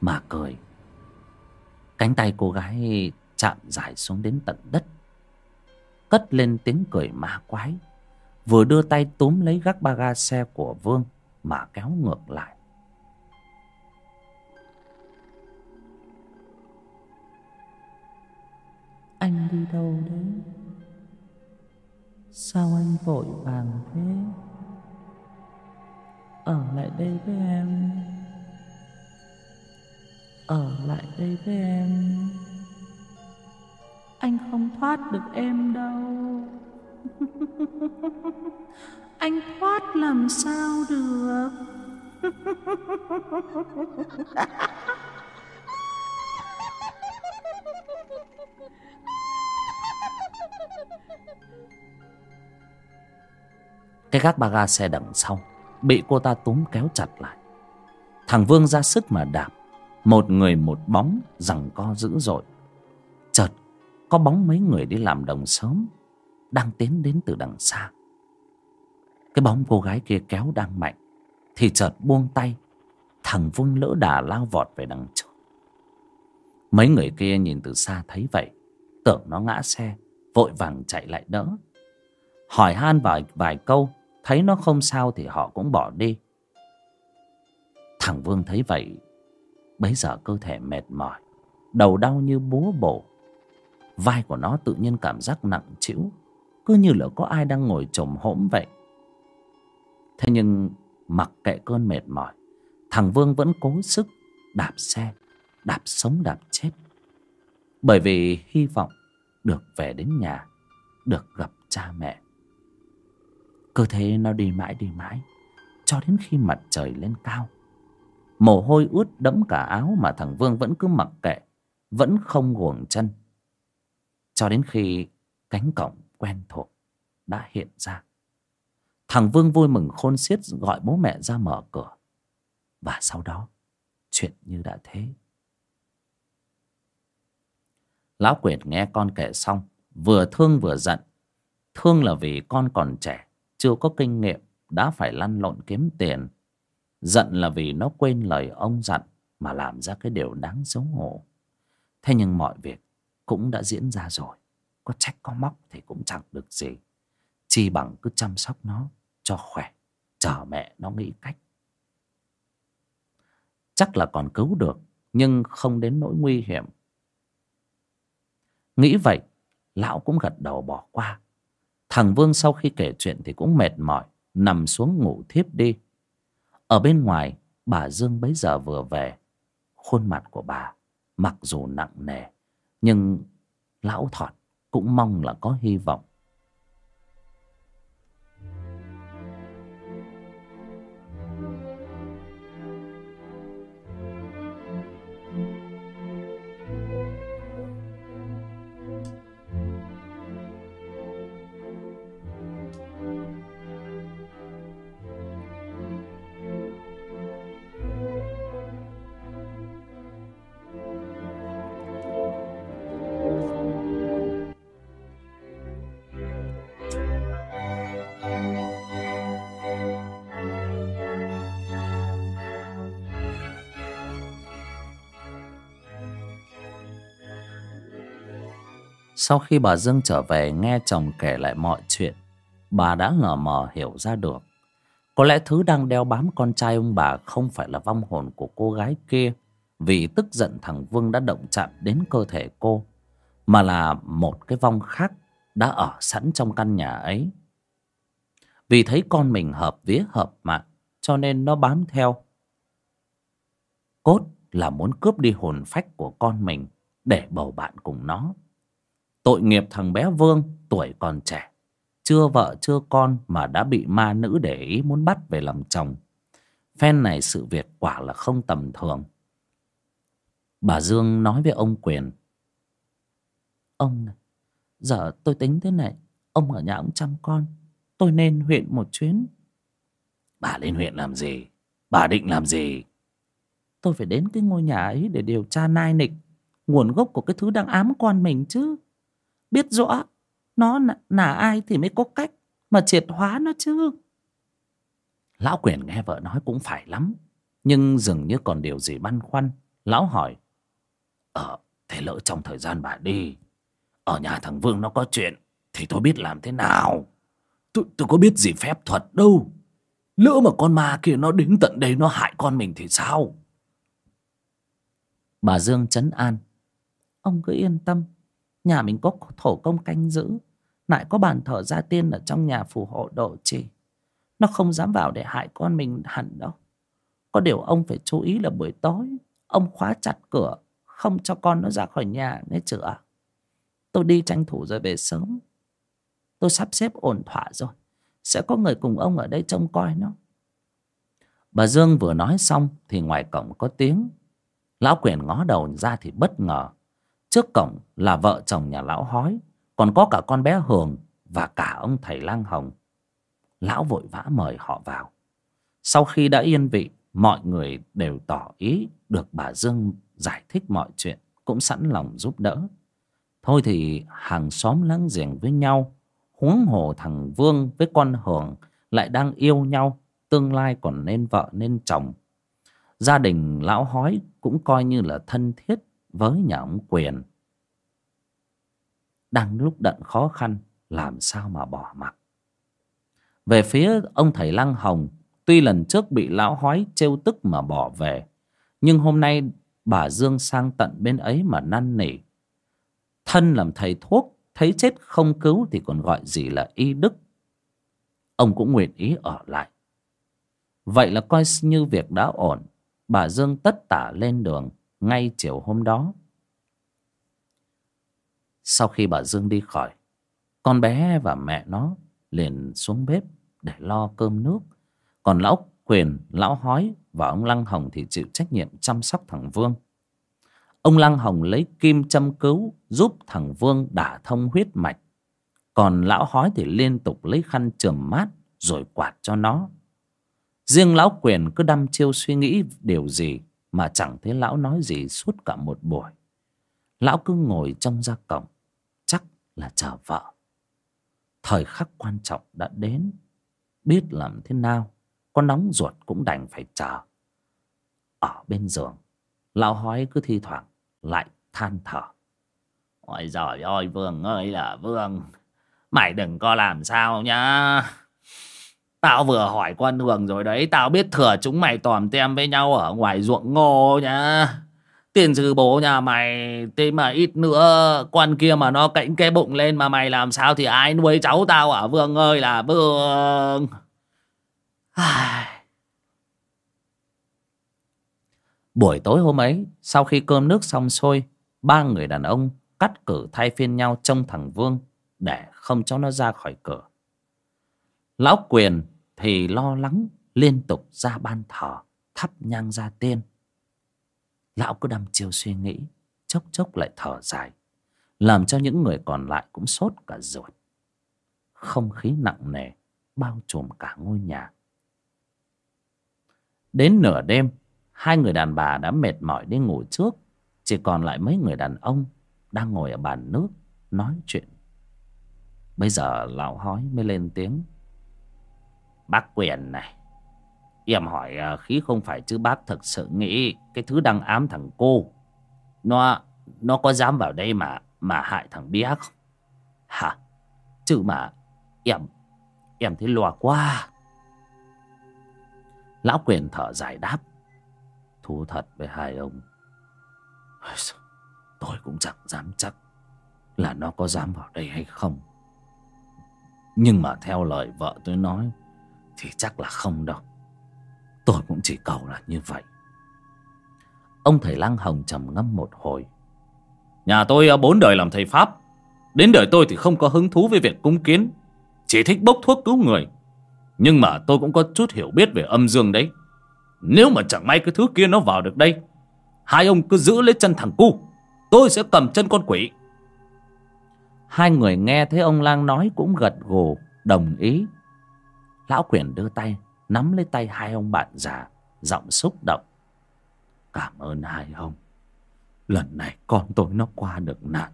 Speaker 1: mà cười. Cánh tay cô gái chạm dài xuống đến tận đất. Cất lên tiếng cười ma quái. Vừa đưa tay túm lấy gác ba ga xe của vương mà kéo ngược lại.
Speaker 3: Anh đi đâu đấy? Sao anh vội vàng thế? Ở lại đây với em ở lại đây với em. Anh không thoát được em đâu. Anh thoát làm sao được?
Speaker 1: Cái gác ba ga xe đằng sau bị cô ta túm kéo chặt lại. Thằng vương ra sức mà đạp một người một bóng rằng co dữ dội. Chợt, có bóng mấy người đi làm đồng sớm đang tiến đến từ đằng xa. Cái bóng cô gái kia kéo đang mạnh, thì chợt buông tay, thằng vương lỡ đà lao vọt về đằng trước. Mấy người kia nhìn từ xa thấy vậy, tưởng nó ngã xe, vội vàng chạy lại đỡ. Hỏi han vài vài câu, thấy nó không sao thì họ cũng bỏ đi. Thằng vương thấy vậy bấy giờ cơ thể mệt mỏi, đầu đau như búa bổ. Vai của nó tự nhiên cảm giác nặng trĩu, cứ như là có ai đang ngồi chồm hỗn vậy. Thế nhưng, mặc kệ cơn mệt mỏi, thằng vương vẫn cố sức đạp xe, đạp sống đạp chết. Bởi vì hy vọng được về đến nhà, được gặp cha mẹ. Cơ thể nó đi mãi đi mãi, cho đến khi mặt trời lên cao mồ hôi ướt đẫm cả áo mà thằng vương vẫn cứ mặc kệ, vẫn không guồng chân. Cho đến khi cánh cổng quen thuộc đã hiện ra, thằng vương vui mừng khôn xiết gọi bố mẹ ra mở cửa. Và sau đó, chuyện như đã thế. Lão quyệt nghe con kể xong, vừa thương vừa giận. Thương là vì con còn trẻ, chưa có kinh nghiệm, đã phải lăn lộn kiếm tiền giận là vì nó quên lời ông dặn mà làm ra cái điều đáng xấu hổ. Thế nhưng mọi việc cũng đã diễn ra rồi. Có trách có móc thì cũng chẳng được gì. Chi bằng cứ chăm sóc nó cho khỏe, chờ mẹ nó nghĩ cách. Chắc là còn cứu được, nhưng không đến nỗi nguy hiểm. Nghĩ vậy, lão cũng gật đầu bỏ qua. Thằng vương sau khi kể chuyện thì cũng mệt mỏi, nằm xuống ngủ thiếp đi ở bên ngoài, bà dương bấy giờ vừa về. Khuôn mặt của bà mặc dù nặng nề, nhưng lão thọt cũng mong là có hy vọng Sau khi bà Dương trở về, nghe chồng kể lại mọi chuyện, Bà đã ngờ mờ hiểu ra được. Có lẽ thứ đang đeo bám con trai ông bà Không phải là vong hồn của cô gái kia, Vì tức giận thằng Vương đã động chạm đến cơ thể cô, Mà là một cái vong khác Đã ở sẵn trong căn nhà ấy. Vì thấy con mình hợp vía hợp mạng, Cho nên nó bám theo. Cốt là muốn cướp đi hồn phách của con mình Để bầu bạn cùng nó. Tội nghiệp thằng bé Vương, tuổi còn trẻ. Chưa vợ, chưa con mà đã bị ma nữ để ý muốn bắt về làm chồng. Phen này sự việc quả là không tầm thường. Bà Dương nói với ông Quyền. Ông này, Giờ tôi tính thế này, Ông ở nhà ông chăm con, Tôi nên huyện một chuyến.
Speaker 2: Bà lên huyện làm gì? Bà định làm gì?
Speaker 3: Tôi phải đến cái ngôi nhà ấy để điều tra nai nịch, Nguồn gốc của cái thứ đang ám con mình chứ biết rõ nó là ai thì mới có cách mà triệt hóa nó chứ.
Speaker 1: Lão quyền nghe vợ nói cũng phải lắm nhưng dường như còn điều gì băn khoăn. Lão hỏi
Speaker 2: ờ thế lỡ trong thời gian bà đi ở nhà thằng vương nó có chuyện thì tôi biết làm thế nào? Tôi, tôi có biết gì phép thuật đâu. Lỡ mà con ma kia nó đến tận đây nó hại con mình thì sao?
Speaker 1: Bà dương trấn an
Speaker 3: ông cứ yên tâm Nhà mình có thổ công canh giữ, Lại có bàn thờ gia tiên ở trong nhà phù hộ độ trì. Nó không dám vào để hại con mình hẳn đâu. Có điều ông phải chú ý là buổi tối, Ông khóa chặt cửa, Không cho con nó ra khỏi nhà, nghe chưa Tôi đi tranh thủ rồi về sớm. Tôi sắp xếp ổn thỏa rồi. Sẽ có người cùng ông ở đây trông coi nó.
Speaker 1: Bà Dương vừa nói xong Thì ngoài cổng có tiếng. Lão quyền ngó đầu ra thì bất ngờ. Trước cổng là vợ chồng nhà lão hói, Còn có cả con bé Hường Và cả ông thầy lang hồng. Lão vội vã mời họ vào. Sau khi đã yên vị, Mọi người đều tỏ ý Được bà Dương giải thích mọi chuyện, Cũng sẵn lòng giúp đỡ. Thôi thì hàng xóm láng giềng với nhau, Huống hồ thằng Vương với con Hường Lại đang yêu nhau, Tương lai còn nên vợ nên chồng. Gia đình lão hói cũng coi như là thân thiết với nhà ông quyền. Đang lúc đận khó khăn, làm sao mà bỏ mặc? Về phía ông thầy lăng hồng, tuy lần trước bị lão hói trêu tức mà bỏ về, nhưng hôm nay bà dương sang tận bên ấy mà năn nỉ. Thân làm thầy thuốc, thấy chết không cứu thì còn gọi gì là y đức. Ông cũng nguyện ý ở lại. Vậy là coi như việc đã ổn, bà dương tất tả lên đường ngay chiều hôm đó. Sau khi bà dương đi khỏi, con bé và mẹ nó liền xuống bếp để lo cơm nước. Còn lão quyền, lão hói và ông lăng hồng thì chịu trách nhiệm chăm sóc thằng vương. Ông lăng hồng lấy kim châm cứu giúp thằng vương đả thông huyết mạch. Còn lão hói thì liên tục lấy khăn chườm mát rồi quạt cho nó. Riêng lão quyền cứ đăm chiêu suy nghĩ điều gì mà chẳng thấy lão nói gì suốt cả một buổi. Lão cứ ngồi trong ra cổng, chắc là chờ vợ. Thời khắc quan trọng đã đến, biết làm thế nào, có nóng ruột cũng đành phải chờ. Ở bên giường, lão hói cứ thi thoảng, lại than thở. Ôi giời ơi, vương ơi là vương, mày đừng có làm sao nhá. Tao vừa hỏi con Hường rồi đấy, Tao biết thừa chúng mày tòm tem với nhau Ở ngoài ruộng ngô nhá. Tiền dư bố nhà mày, Thế mà ít nữa Con kia mà nó cạnh cái bụng lên Mà mày làm sao thì ai nuôi cháu tao ở Vương ơi là Vương? Buổi tối hôm ấy, sau khi cơm nước xong xuôi, ba người đàn ông cắt cử thay phiên nhau trông thằng vương để không cho nó ra khỏi cửa lão quyền thì lo lắng liên tục ra ban thờ, thắp nhang ra tiên. Lão cứ đăm chiêu suy nghĩ, chốc chốc lại thở dài, làm cho những người còn lại cũng sốt cả ruột. Không khí nặng nề, bao trùm cả ngôi nhà. Đến nửa đêm, hai người đàn bà đã mệt mỏi đi ngủ trước. Chỉ còn lại mấy người đàn ông đang ngồi ở bàn nước, nói chuyện. Bây giờ lão hói mới lên tiếng bác quyền này. Em hỏi à, khí không phải chứ bác thực sự nghĩ cái thứ đang ám thằng cô, nó nó có dám vào đây mà mà hại thằng bé không? Hả? Chứ mà em em thấy lo quá. Lão quyền thở dài đáp. Thú thật với hai ông. Tôi cũng chẳng dám chắc là nó có dám vào đây hay không. Nhưng mà theo lời vợ tôi nói thì chắc là không đâu. Tôi cũng chỉ cầu là như vậy. Ông thầy Lang hồng trầm ngâm một hồi. Nhà tôi à, bốn đời làm thầy pháp. Đến đời tôi thì không có hứng thú với việc cúng kiến. Chỉ thích bốc thuốc cứu người. Nhưng mà tôi cũng có chút hiểu biết về âm dương đấy. Nếu mà chẳng may cái thứ kia nó vào được đây, hai ông cứ giữ lấy chân thằng cu. Tôi sẽ cầm chân con quỷ. Hai người nghe thấy ông lang nói cũng gật gù, đồng ý lão quyền đưa tay, nắm lấy tay hai ông bạn già, giọng xúc động. Cảm ơn hai ông. Lần này con tôi nó qua được nạn.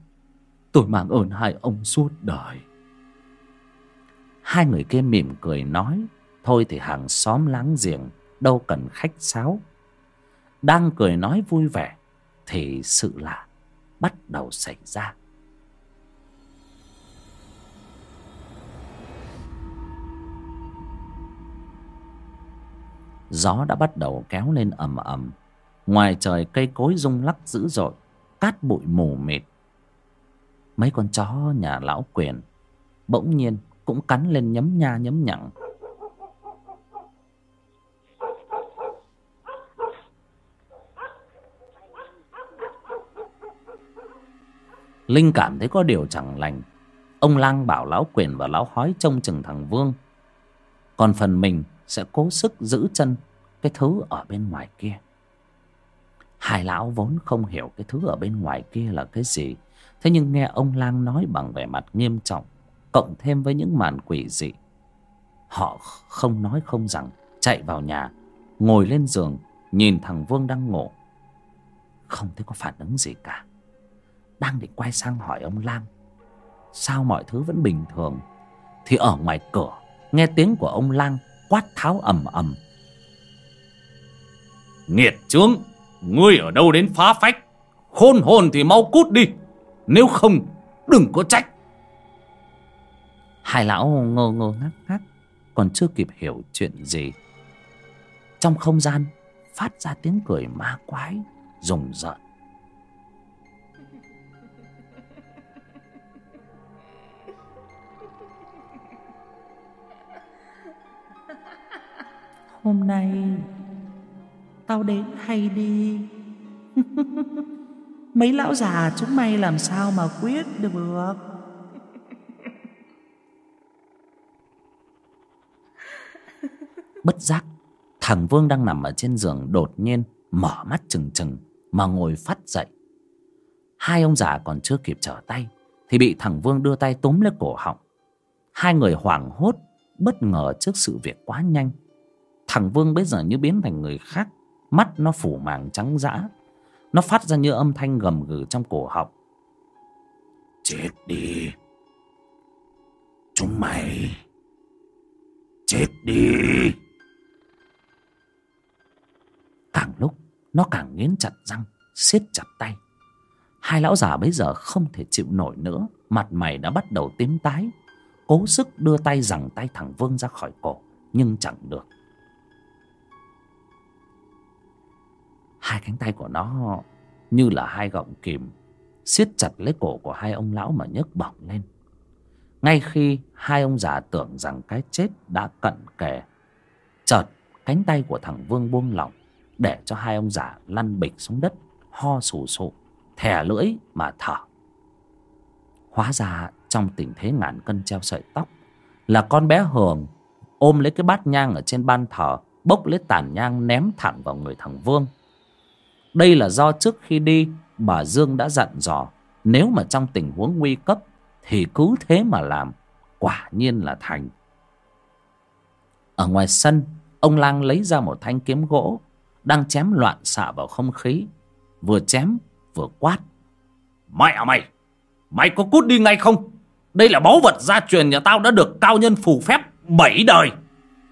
Speaker 1: Tôi mang ơn hai ông suốt đời. Hai người kia mỉm cười nói, thôi thì hàng xóm láng giềng, đâu cần khách sáo. Đang cười nói vui vẻ, thì sự lạ bắt đầu xảy ra. Gió đã bắt đầu kéo lên ầm ầm. Ngoài trời, cây cối rung lắc dữ dội, cát bụi mù mịt. Mấy con chó nhà lão quyền bỗng nhiên cũng cắn lên nhấm nha nhấm nhặng linh cảm thấy có điều chẳng lành. Ông lang bảo lão quyền và lão hói trông chừng thằng vương. Còn phần mình sẽ cố sức giữ chân cái thứ ở bên ngoài kia. Hai lão vốn không hiểu cái thứ ở bên ngoài kia là cái gì. Thế nhưng nghe ông lang nói bằng vẻ mặt nghiêm trọng, cộng thêm với những màn quỷ dị, họ không nói không rằng chạy vào nhà, ngồi lên giường, nhìn thằng vương đang ngủ. Không thấy có phản ứng gì cả. Đang định quay sang hỏi ông lang, sao mọi thứ vẫn bình thường? Thì ở ngoài cửa, nghe tiếng của ông lang quát tháo ầm ầm. Nghiệt chướng, ngươi ở đâu đến phá phách? Khôn hồn thì mau cút đi, nếu không, đừng có trách. Hai lão ngơ ngơ ngác ngác, còn chưa kịp hiểu chuyện gì. Trong không gian, phát ra tiếng cười ma quái, rùng rợn.
Speaker 3: Hôm nay tao đến hay đi? Mấy lão già chúng mày làm sao mà quyết được?
Speaker 1: Bất giác, thằng vương đang nằm ở trên giường đột nhiên mở mắt trừng trừng mà ngồi phát dậy. Hai ông già còn chưa kịp trở tay thì bị thằng vương đưa tay túm lấy cổ họng. Hai người hoảng hốt, bất ngờ trước sự việc quá nhanh thằng vương bây giờ như biến thành người khác. Mắt nó phủ màng trắng dã. Nó phát ra như âm thanh gầm gừ trong cổ họng.
Speaker 2: Chết đi. Chúng mày. Chết đi.
Speaker 1: Càng lúc, nó càng nghiến chặt răng, siết chặt tay. Hai lão già bây giờ không thể chịu nổi nữa. Mặt mày đã bắt đầu tím tái. Cố sức đưa tay giằng tay thằng vương ra khỏi cổ, nhưng chẳng được. Hai cánh tay của nó như là hai gọng kìm, siết chặt lấy cổ của hai ông lão mà nhấc bỏng lên. Ngay khi hai ông già tưởng rằng cái chết đã cận kề, chợt cánh tay của thằng vương buông lỏng để cho hai ông già lăn bịch xuống đất, ho sù sụ, thè lưỡi mà thở. Hóa ra trong tình thế ngàn cân treo sợi tóc là con bé hường ôm lấy cái bát nhang ở trên ban thờ, bốc lấy tàn nhang ném thẳng vào người thằng vương đây là do trước khi đi, bà dương đã dặn dò, nếu mà trong tình huống nguy cấp thì cứ thế mà làm, quả nhiên là thành. Ở ngoài sân, ông lang lấy ra một thanh kiếm gỗ, đang chém loạn xạ vào không khí, vừa chém, vừa quát. Mẹ mày mày có cút đi ngay không? Đây là báu vật gia truyền nhà tao đã được cao nhân phù phép bảy đời.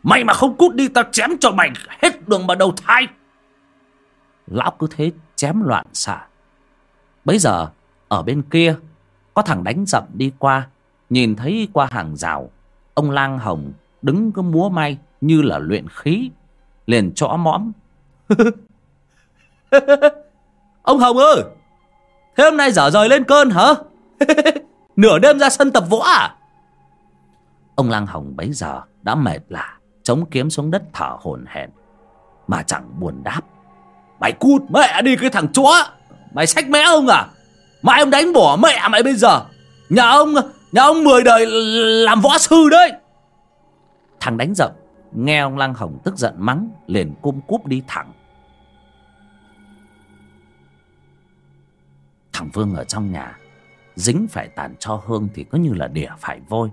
Speaker 1: Mày mà không cút đi, tao chém cho mày hết đường mà đầu thai lão cứ thế chém loạn xạ. Bấy giờ, ở bên kia, có thằng đánh dậm đi qua, nhìn thấy qua hàng rào. Ông lang hồng đứng cứ múa may như là luyện khí, liền chõ mõm. Ông hồng ơi, thế hôm nay dở rời lên cơn hả? Nửa đêm ra sân tập võ à? Ông lang hồng bấy giờ đã mệt lạ, chống kiếm xuống đất thở hổn hển, mà chẳng buồn đáp mày cút, mẹ đi cái thằng chúa mày sách mẹ ông à? Mày ông đánh bỏ mẹ mày bây giờ. Nhà ông nhà ông mười đời làm võ sư đấy. Thằng đánh giận, nghe ông lang hồng tức giận mắng, liền cung cúp đi thẳng. Thằng vương ở trong nhà, dính phải tàn cho hương thì có như là đỉa phải vôi.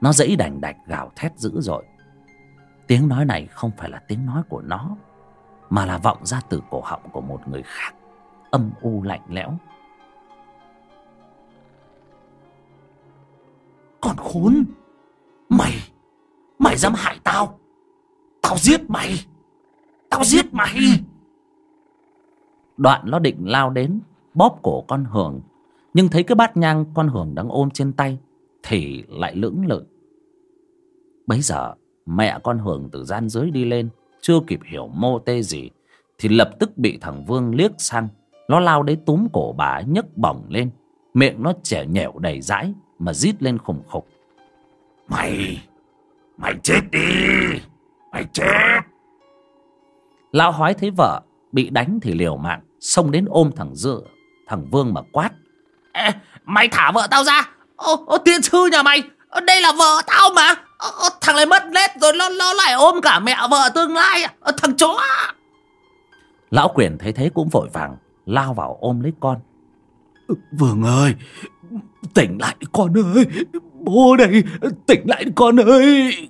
Speaker 1: Nó dẫy đành đạch gào thét dữ dội. Tiếng nói này không phải là tiếng nói của nó mà là vọng ra từ cổ họng của một người khác. Âm u lạnh lẽo. Còn khốn! Mày! Mày dám hại tao! Tao giết mày! Tao giết mày! Đoạn nó định lao đến, bóp cổ con hường. Nhưng thấy cái bát nhang con hường đang ôm trên tay, thì lại lưỡng lự. Bấy giờ, mẹ con hường từ gian dưới đi lên chưa kịp hiểu mô tê gì thì lập tức bị thằng vương liếc sang. Nó lao đấy túm cổ bà ấy nhấc bổng lên. Miệng nó trẻ nhẻo đầy dãi mà rít lên khủng khục.
Speaker 2: Mày mày chết đi mày chết.
Speaker 1: Lão hói thấy vợ bị đánh thì liều mạng xông đến ôm thằng dựa thằng vương mà quát. Ê, mày thả vợ tao ra. Ô, ô tiên sư nhà mày đây là vợ tao mà thằng này mất nét rồi nó, nó lại ôm cả mẹ vợ tương lai ô, thằng chó lão quyền thấy thế cũng vội vàng lao vào ôm lấy con.
Speaker 2: Vương ơi tỉnh lại con ơi bố đây tỉnh lại con ơi.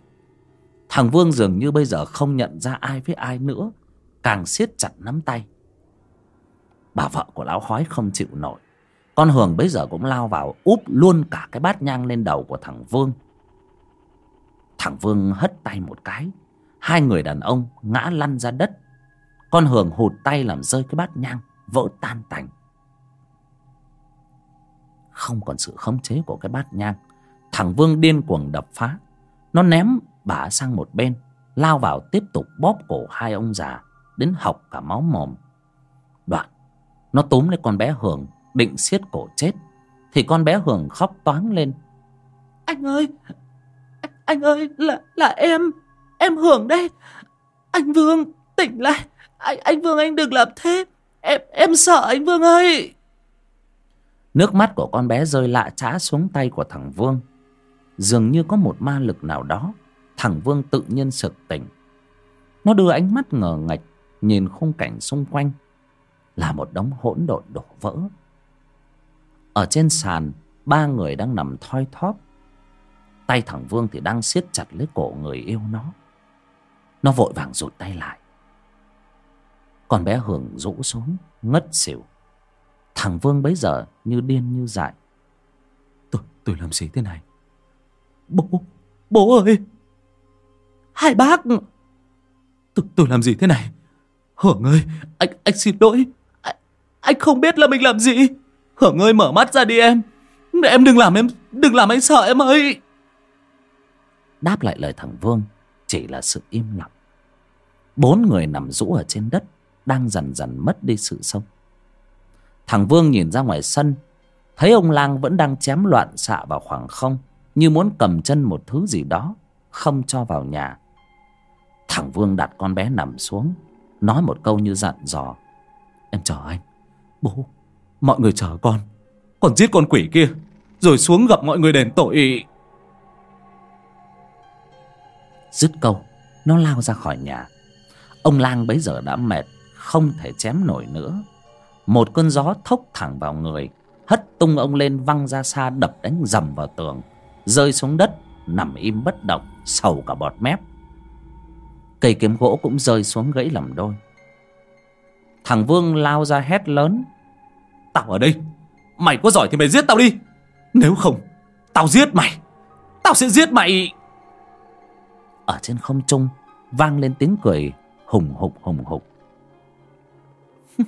Speaker 1: Thằng vương dường như bây giờ không nhận ra ai với ai nữa càng siết chặt nắm tay. Bà vợ của lão hói không chịu nổi. Con hường bấy giờ cũng lao vào úp luôn cả cái bát nhang lên đầu của thằng vương thằng vương hất tay một cái. Hai người đàn ông ngã lăn ra đất. Con hường hụt tay làm rơi cái bát nhang, vỡ tan tành. Không còn sự khống chế của cái bát nhang, thằng vương điên cuồng đập phá. Nó ném bà sang một bên, lao vào tiếp tục bóp cổ hai ông già, đến học cả máu mồm. Đoạn, nó túm lấy con bé hường, định siết cổ chết, thì con bé hường khóc toáng lên. Anh ơi anh ơi, là là em em hưởng đây. Anh vương, tỉnh lại. Anh anh vương, anh đừng làm thế. Em em sợ anh vương ơi. Nước mắt của con bé rơi lạ chã xuống tay của thằng vương. Dường như có một ma lực nào đó, thằng vương tự nhiên sực tỉnh. Nó đưa ánh mắt ngờ ngạch, nhìn khung cảnh xung quanh. Là một đống hỗn độn đổ vỡ. Ở trên sàn, ba người đang nằm thoi thóp tay thằng vương thì đang siết chặt lấy cổ người yêu nó. Nó vội vàng rụt tay lại. Con bé hưởng rũ xuống ngất xỉu. Thằng vương bấy giờ như điên như dại. Tôi tôi làm gì thế này? Bố bố ơi! Hai bác! Tôi tôi làm gì thế này? Hưởng ơi anh anh xin lỗi. Anh, anh không biết là mình làm gì. Hưởng ơi mở mắt ra đi em. Em đừng làm em đừng làm anh sợ em ơi đáp lại lời thằng vương, chỉ là sự im lặng. Bốn người nằm rũ ở trên đất, đang dần dần mất đi sự sống. Thằng vương nhìn ra ngoài sân, thấy ông lang vẫn đang chém loạn xạ vào khoảng không, như muốn cầm chân một thứ gì đó, không cho vào nhà. Thằng vương đặt con bé nằm xuống, nói một câu như dặn dò. Em chờ anh. Bố, mọi người chờ con. Còn giết con quỷ kia, rồi xuống gặp mọi người đền tội dứt câu, nó lao ra khỏi nhà. Ông lang bấy giờ đã mệt, không thể chém nổi nữa. Một cơn gió thốc thẳng vào người, hất tung ông lên văng ra xa đập đánh dầm vào tường, rơi xuống đất, nằm im bất động, sầu cả bọt mép. Cây kiếm gỗ cũng rơi xuống gãy làm đôi. Thằng vương lao ra hét lớn, tao ở đây, mày có giỏi thì mày giết tao đi. Nếu không, tao giết mày. Tao sẽ giết mày ở trên không trung vang lên tiếng cười hùng hục hùng hục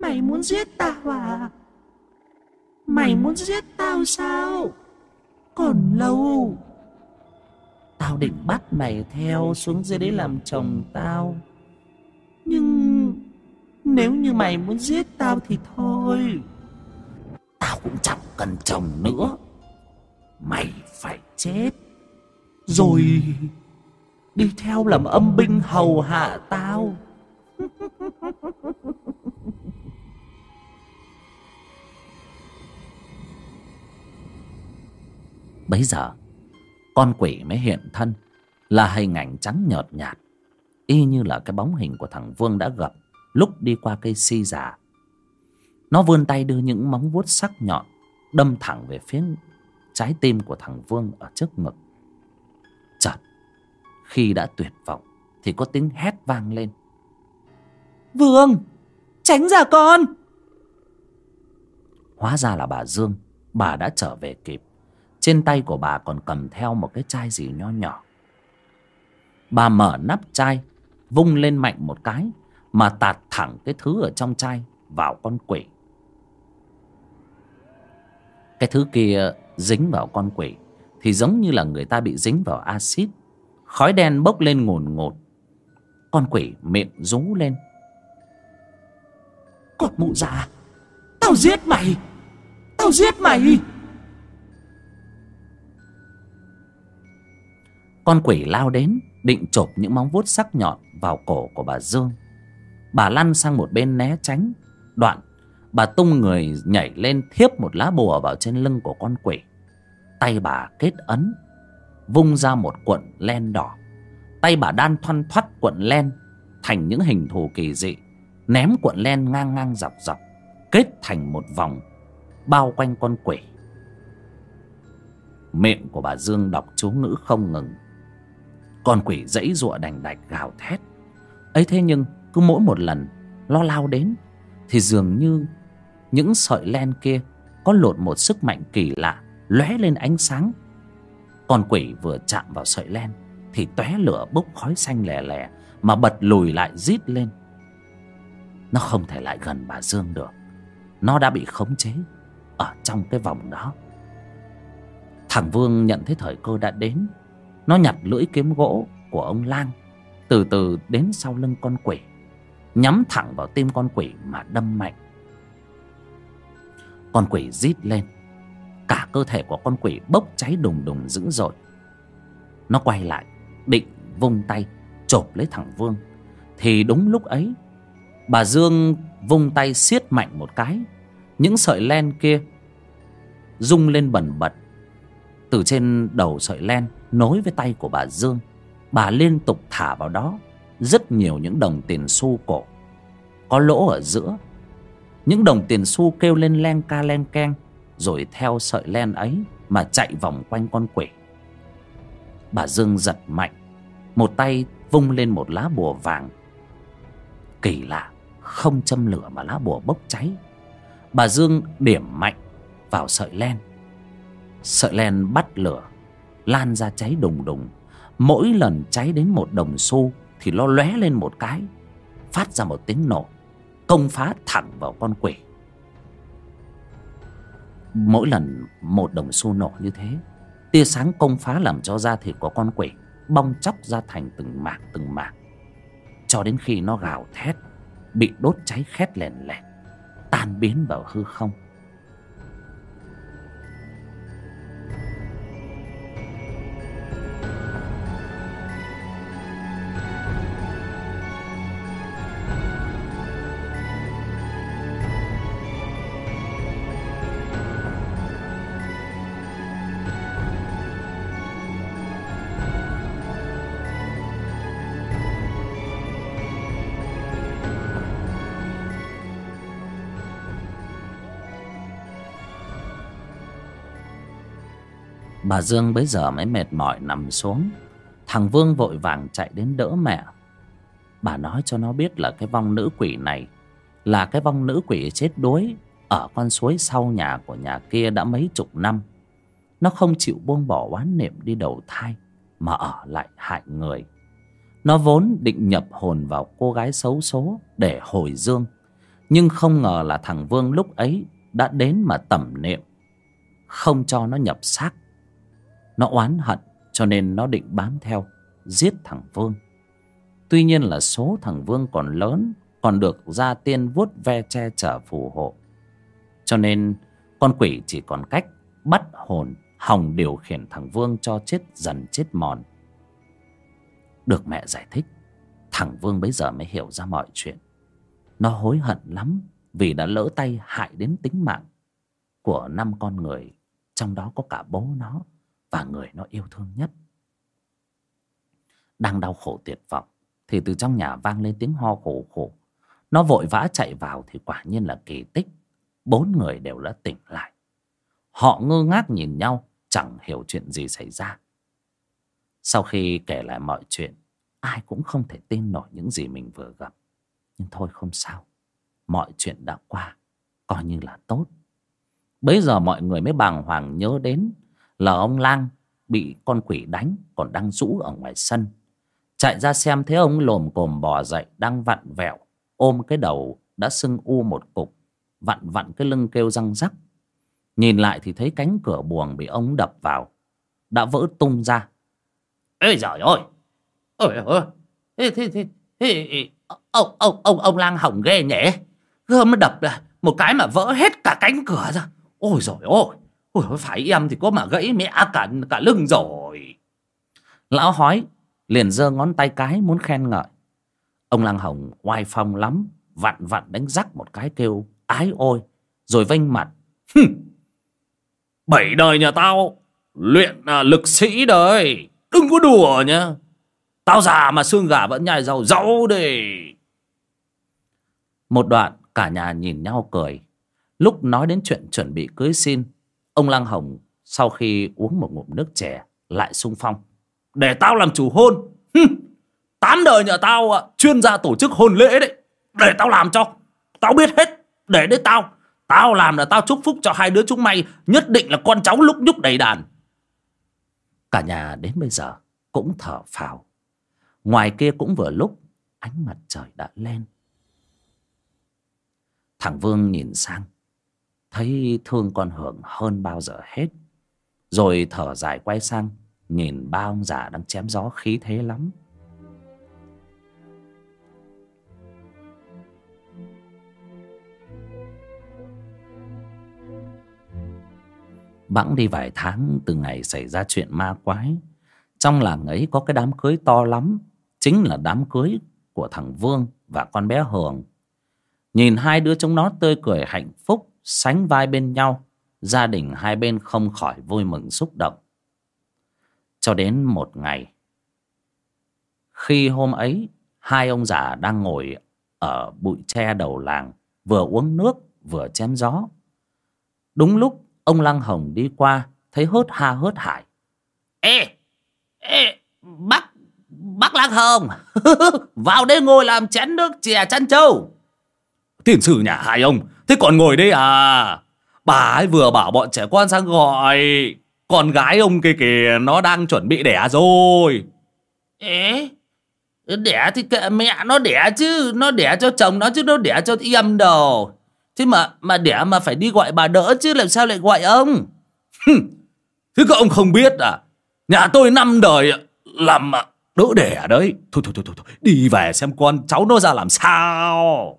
Speaker 3: Mày muốn giết tao à? Mày muốn giết tao sao? Còn lâu. Tao định bắt mày theo xuống dưới đấy làm chồng tao. Nhưng nếu như mày muốn giết tao thì thôi. Tao cũng chẳng cần chồng nữa. Mày phải chết. Rồi, đi theo làm âm binh hầu hạ tao.
Speaker 1: bấy giờ, con quỷ mới hiện thân, là hình ảnh trắng nhợt nhạt y như là cái bóng hình của thằng vương đã gặp lúc đi qua cây si già nó vươn tay đưa những móng vuốt sắc nhọn đâm thẳng về phía trái tim của thằng vương ở trước ngực. Chợt, khi đã tuyệt vọng, thì có tiếng hét vang lên.
Speaker 3: Vương, tránh ra con!
Speaker 1: Hóa ra là bà dương, bà đã trở về kịp. Trên tay của bà còn cầm theo một cái chai gì nho nhỏ. Bà mở nắp chai, vung lên mạnh một cái, mà tạt thẳng cái thứ ở trong chai vào con quỷ. Cái thứ kia dính vào con quỷ thì giống như là người ta bị dính vào axit. Khói đen bốc lên ngồn ngột. Con quỷ miệng rú lên.
Speaker 3: Con mụ già tao giết mày tao giết mày.
Speaker 1: Con quỷ lao đến định chộp những móng vuốt sắc nhọn vào cổ của bà dương. Bà lăn sang một bên né tránh. Đoạn bà tung người nhảy lên thiếp một lá bùa vào trên lưng của con quỷ tay bà kết ấn, vung ra một cuộn len đỏ. Tay bà đan thoăn thoắt cuộn len thành những hình thù kỳ dị, ném cuộn len ngang ngang dọc dọc, kết thành một vòng, bao quanh con quỷ. Miệng của bà dương đọc chú ngữ không ngừng. Con quỷ dãy giụa đành đạch gào thét. Ấy thế nhưng cứ mỗi một lần lo lao đến thì dường như những sợi len kia có lột một sức mạnh kỳ lạ lóe lên ánh sáng. Con quỷ vừa chạm vào sợi len thì tóe lửa bốc khói xanh lè lè mà bật lùi lại rít lên. Nó không thể lại gần bà dương được. Nó đã bị khống chế ở trong cái vòng đó. Thằng vương nhận thấy thời cơ đã đến. Nó nhặt lưỡi kiếm gỗ của ông lang, từ từ đến sau lưng con quỷ, nhắm thẳng vào tim con quỷ mà đâm mạnh. Con quỷ rít lên cả cơ thể của con quỷ bốc cháy đùng đùng dữ dội. Nó quay lại, định vung tay, chộp lấy thằng vương. Thì đúng lúc ấy, bà dương vung tay siết mạnh một cái. Những sợi len kia rung lên bần bật. Từ trên đầu sợi len nối với tay của bà dương, bà liên tục thả vào đó rất nhiều những đồng tiền xu cổ. Có lỗ ở giữa. Những đồng tiền xu kêu lên len ca len keng rồi theo sợi len ấy mà chạy vòng quanh con quỷ. Bà dương giật mạnh, một tay vung lên một lá bùa vàng. Kỳ lạ, không châm lửa mà lá bùa bốc cháy. Bà dương điểm mạnh vào sợi len. Sợi len bắt lửa, lan ra cháy đùng đùng. Mỗi lần cháy đến một đồng xu thì nó lóe lên một cái, phát ra một tiếng nổ, công phá thẳng vào con quỷ mỗi lần một đồng xu nổ như thế, tia sáng công phá làm cho da thịt của con quỷ bong chóc ra thành từng mảng từng mảng. Cho đến khi nó gào thét, bị đốt cháy khét lèn lẹt, tan biến vào hư không. Bà dương bấy giờ mới mệt mỏi nằm xuống. Thằng vương vội vàng chạy đến đỡ mẹ. Bà nói cho nó biết là cái vong nữ quỷ này là cái vong nữ quỷ chết đuối ở con suối sau nhà của nhà kia đã mấy chục năm. Nó không chịu buông bỏ oán niệm đi đầu thai mà ở lại hại người. Nó vốn định nhập hồn vào cô gái xấu số để hồi dương, nhưng không ngờ là thằng vương lúc ấy đã đến mà tẩm niệm, không cho nó nhập xác nó oán hận, cho nên nó định bám theo, giết thằng vương. Tuy nhiên là số thằng vương còn lớn, còn được gia tiên vuốt ve che chở phù hộ. Cho nên, con quỷ chỉ còn cách bắt hồn, hòng điều khiển thằng vương cho chết dần chết mòn. Được mẹ giải thích, thằng vương bấy giờ mới hiểu ra mọi chuyện. Nó hối hận lắm vì đã lỡ tay hại đến tính mạng của năm con người, trong đó có cả bố nó và người nó yêu thương nhất. Đang đau khổ tuyệt vọng, thì từ trong nhà vang lên tiếng ho khổ khổ. Nó vội vã chạy vào thì quả nhiên là kỳ tích. Bốn người đều đã tỉnh lại. Họ ngơ ngác nhìn nhau, chẳng hiểu chuyện gì xảy ra. Sau khi kể lại mọi chuyện, ai cũng không thể tin nổi những gì mình vừa gặp. Nhưng thôi không sao, mọi chuyện đã qua, coi như là tốt. Bấy giờ mọi người mới bàng hoàng nhớ đến là ông lang bị con quỷ đánh còn đang rũ ở ngoài sân. Chạy ra xem thấy ông lồm cồm bò dậy đang vặn vẹo, ôm cái đầu đã sưng u một cục, vặn vặn cái lưng kêu răng rắc. Nhìn lại thì thấy cánh cửa buồng bị ông đập vào, đã vỡ tung ra. Ê giời ơi! Ôi ôi thế thế thế thế ông ông ông ông lang hỏng ghê nhỉ? Gươm nó đập một cái mà vỡ hết cả cánh cửa ra. Ôi rồi ôi ôi phải em thì có mà gãy mẹ cả cả lưng rồi. Lão hói liền giơ ngón tay cái muốn khen ngợi. Ông lăng hồng oai phong lắm vặn vặn đánh rắc một cái kêu ái ôi rồi vênh mặt. Bảy đời nhà tao luyện à, lực sĩ đời. Đừng có đùa nhá. Tao già mà xương gà vẫn nhai rau rau đi. Một đoạn cả nhà nhìn nhau cười. Lúc nói đến chuyện chuẩn bị cưới xin ông lang hồng sau khi uống một ngụm nước chè lại sung phong. Để tao làm chủ hôn. Tám đời nhà tao chuyên gia tổ chức hôn lễ đấy. Để tao làm cho. Tao biết hết, để đấy tao. Tao làm là tao chúc phúc cho hai đứa chúng mày, nhất định là con cháu lúc nhúc đầy đàn. Cả nhà đến bây giờ cũng thở phào. Ngoài kia cũng vừa lúc ánh mặt trời đã lên. Thằng vương nhìn sang thấy thương con hưởng hơn bao giờ hết. Rồi thở dài quay sang, nhìn ba ông già đang chém gió khí thế lắm. Bẵng đi vài tháng từ ngày xảy ra chuyện ma quái, trong làng ấy có cái đám cưới to lắm, chính là đám cưới của thằng vương và con bé hường. Nhìn hai đứa chúng nó tươi cười hạnh phúc sánh vai bên nhau, gia đình hai bên không khỏi vui mừng xúc động. Cho đến một ngày, khi hôm ấy, hai ông già đang ngồi ở bụi tre đầu làng, vừa uống nước, vừa chém gió. Đúng lúc, ông lăng hồng đi qua, thấy hớt ha hớt hải. Ê ê, bác bác lăng hồng, vào đây ngồi làm chén nước chè chăn trâu. Tiền sử nhà hai ông thế còn ngồi đây à? Bà ấy vừa bảo bọn trẻ con sang gọi. Con gái ông kia kìa nó đang chuẩn bị đẻ rồi. Ế đẻ thì kệ mẹ nó đẻ chứ. Nó đẻ cho chồng nó chứ nó đẻ cho em đâu thế mà mà đẻ mà phải đi gọi bà đỡ chứ làm sao lại gọi ông? Thế các ông không biết à? Nhà tôi năm đời làm đỡ đẻ đấy. Thôi thôi thôi thôi đi về xem con cháu nó ra làm sao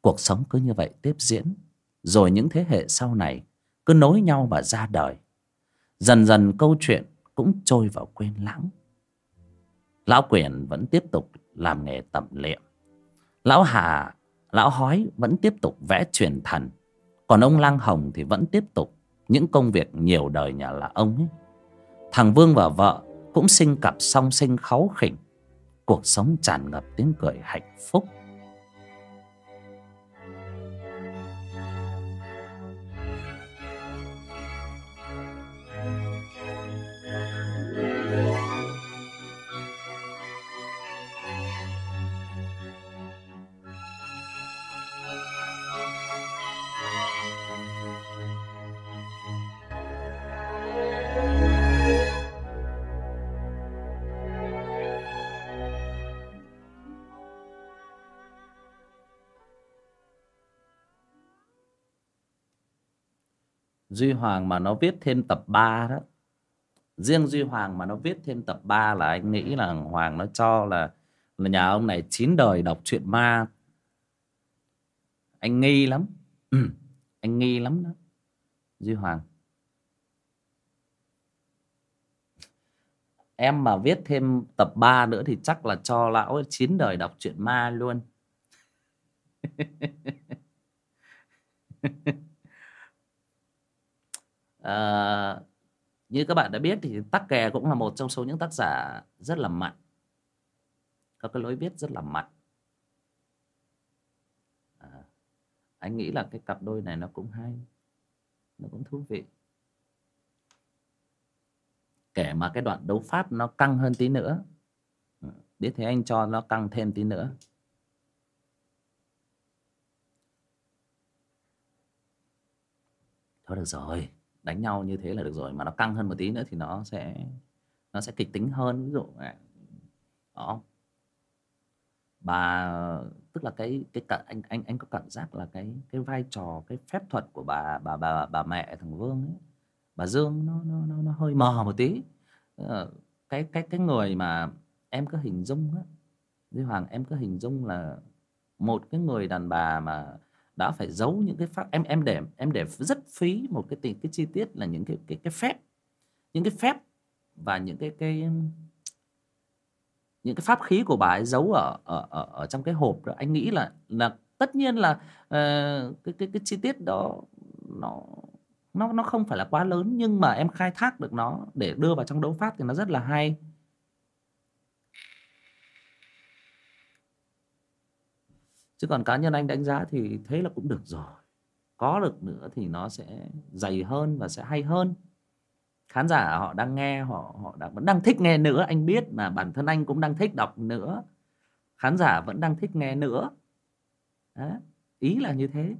Speaker 1: cuộc sống cứ như vậy tiếp diễn. Rồi những thế hệ sau này cứ nối nhau mà ra đời. Dần dần câu chuyện cũng trôi vào quên lãng. Lão quyền vẫn tiếp tục làm nghề tẩm liệm. Lão hà, lão hói vẫn tiếp tục vẽ truyền thần. Còn ông lang hồng thì vẫn tiếp tục những công việc nhiều đời nhà là ông ấy. Thằng vương và vợ cũng sinh cặp song sinh kháu khỉnh. Cuộc sống tràn ngập tiếng cười hạnh phúc. Duy Hoàng mà nó viết thêm tập 3 đó. Riêng Duy Hoàng mà nó viết thêm tập 3 là anh nghĩ là Hoàng nó cho là là nhà ông này chín đời đọc truyện ma. Anh nghi lắm. Ừ, anh nghi lắm đó Duy Hoàng. Em mà viết thêm tập 3 nữa thì chắc là cho lão chín đời đọc truyện ma luôn. à, như các bạn đã biết thì tắc kè cũng là một trong số những tác giả rất là mạnh. Có cái lối viết rất là mạnh. À, anh nghĩ là cái cặp đôi này nó cũng hay nó cũng thú vị. Kể mà cái đoạn đấu pháp nó căng hơn tí nữa. Ừ, biết thế anh cho nó căng thêm tí nữa. Thôi được rồi đánh nhau như thế là được rồi mà nó căng hơn một tí nữa thì nó sẽ nó sẽ kịch tính hơn. Ví dụ đó. Bà tức là cái cái cả anh anh anh có cảm giác là cái cái vai trò cái phép thuật của bà bà bà bà mẹ thằng Vương ấy bà Dương nó nó nó, nó hơi mờ một tí. Ờ, cái cái cái người mà em cứ hình dung á Duy Hoàng em cứ hình dung là một cái người đàn bà mà đã phải giấu những cái pháp em em để em để rất phí một cái tình cái chi tiết là những cái cái cái phép. Những cái phép và những cái cái những cái pháp khí của bà ấy giấu ở ở ở, ở trong cái hộp đó. Anh nghĩ là là tất nhiên là uh, cái cái cái chi tiết đó nó nó nó không phải là quá lớn nhưng mà em khai thác được nó để đưa vào trong đấu pháp thì nó rất là hay. Chứ còn cá nhân anh đánh giá thì thế là cũng được rồi có được nữa thì nó sẽ dày hơn và sẽ hay hơn khán giả họ đang nghe họ họ đang, vẫn đang thích nghe nữa anh biết mà bản thân anh cũng đang thích đọc nữa khán giả vẫn đang thích nghe nữa Đó. ý là như thế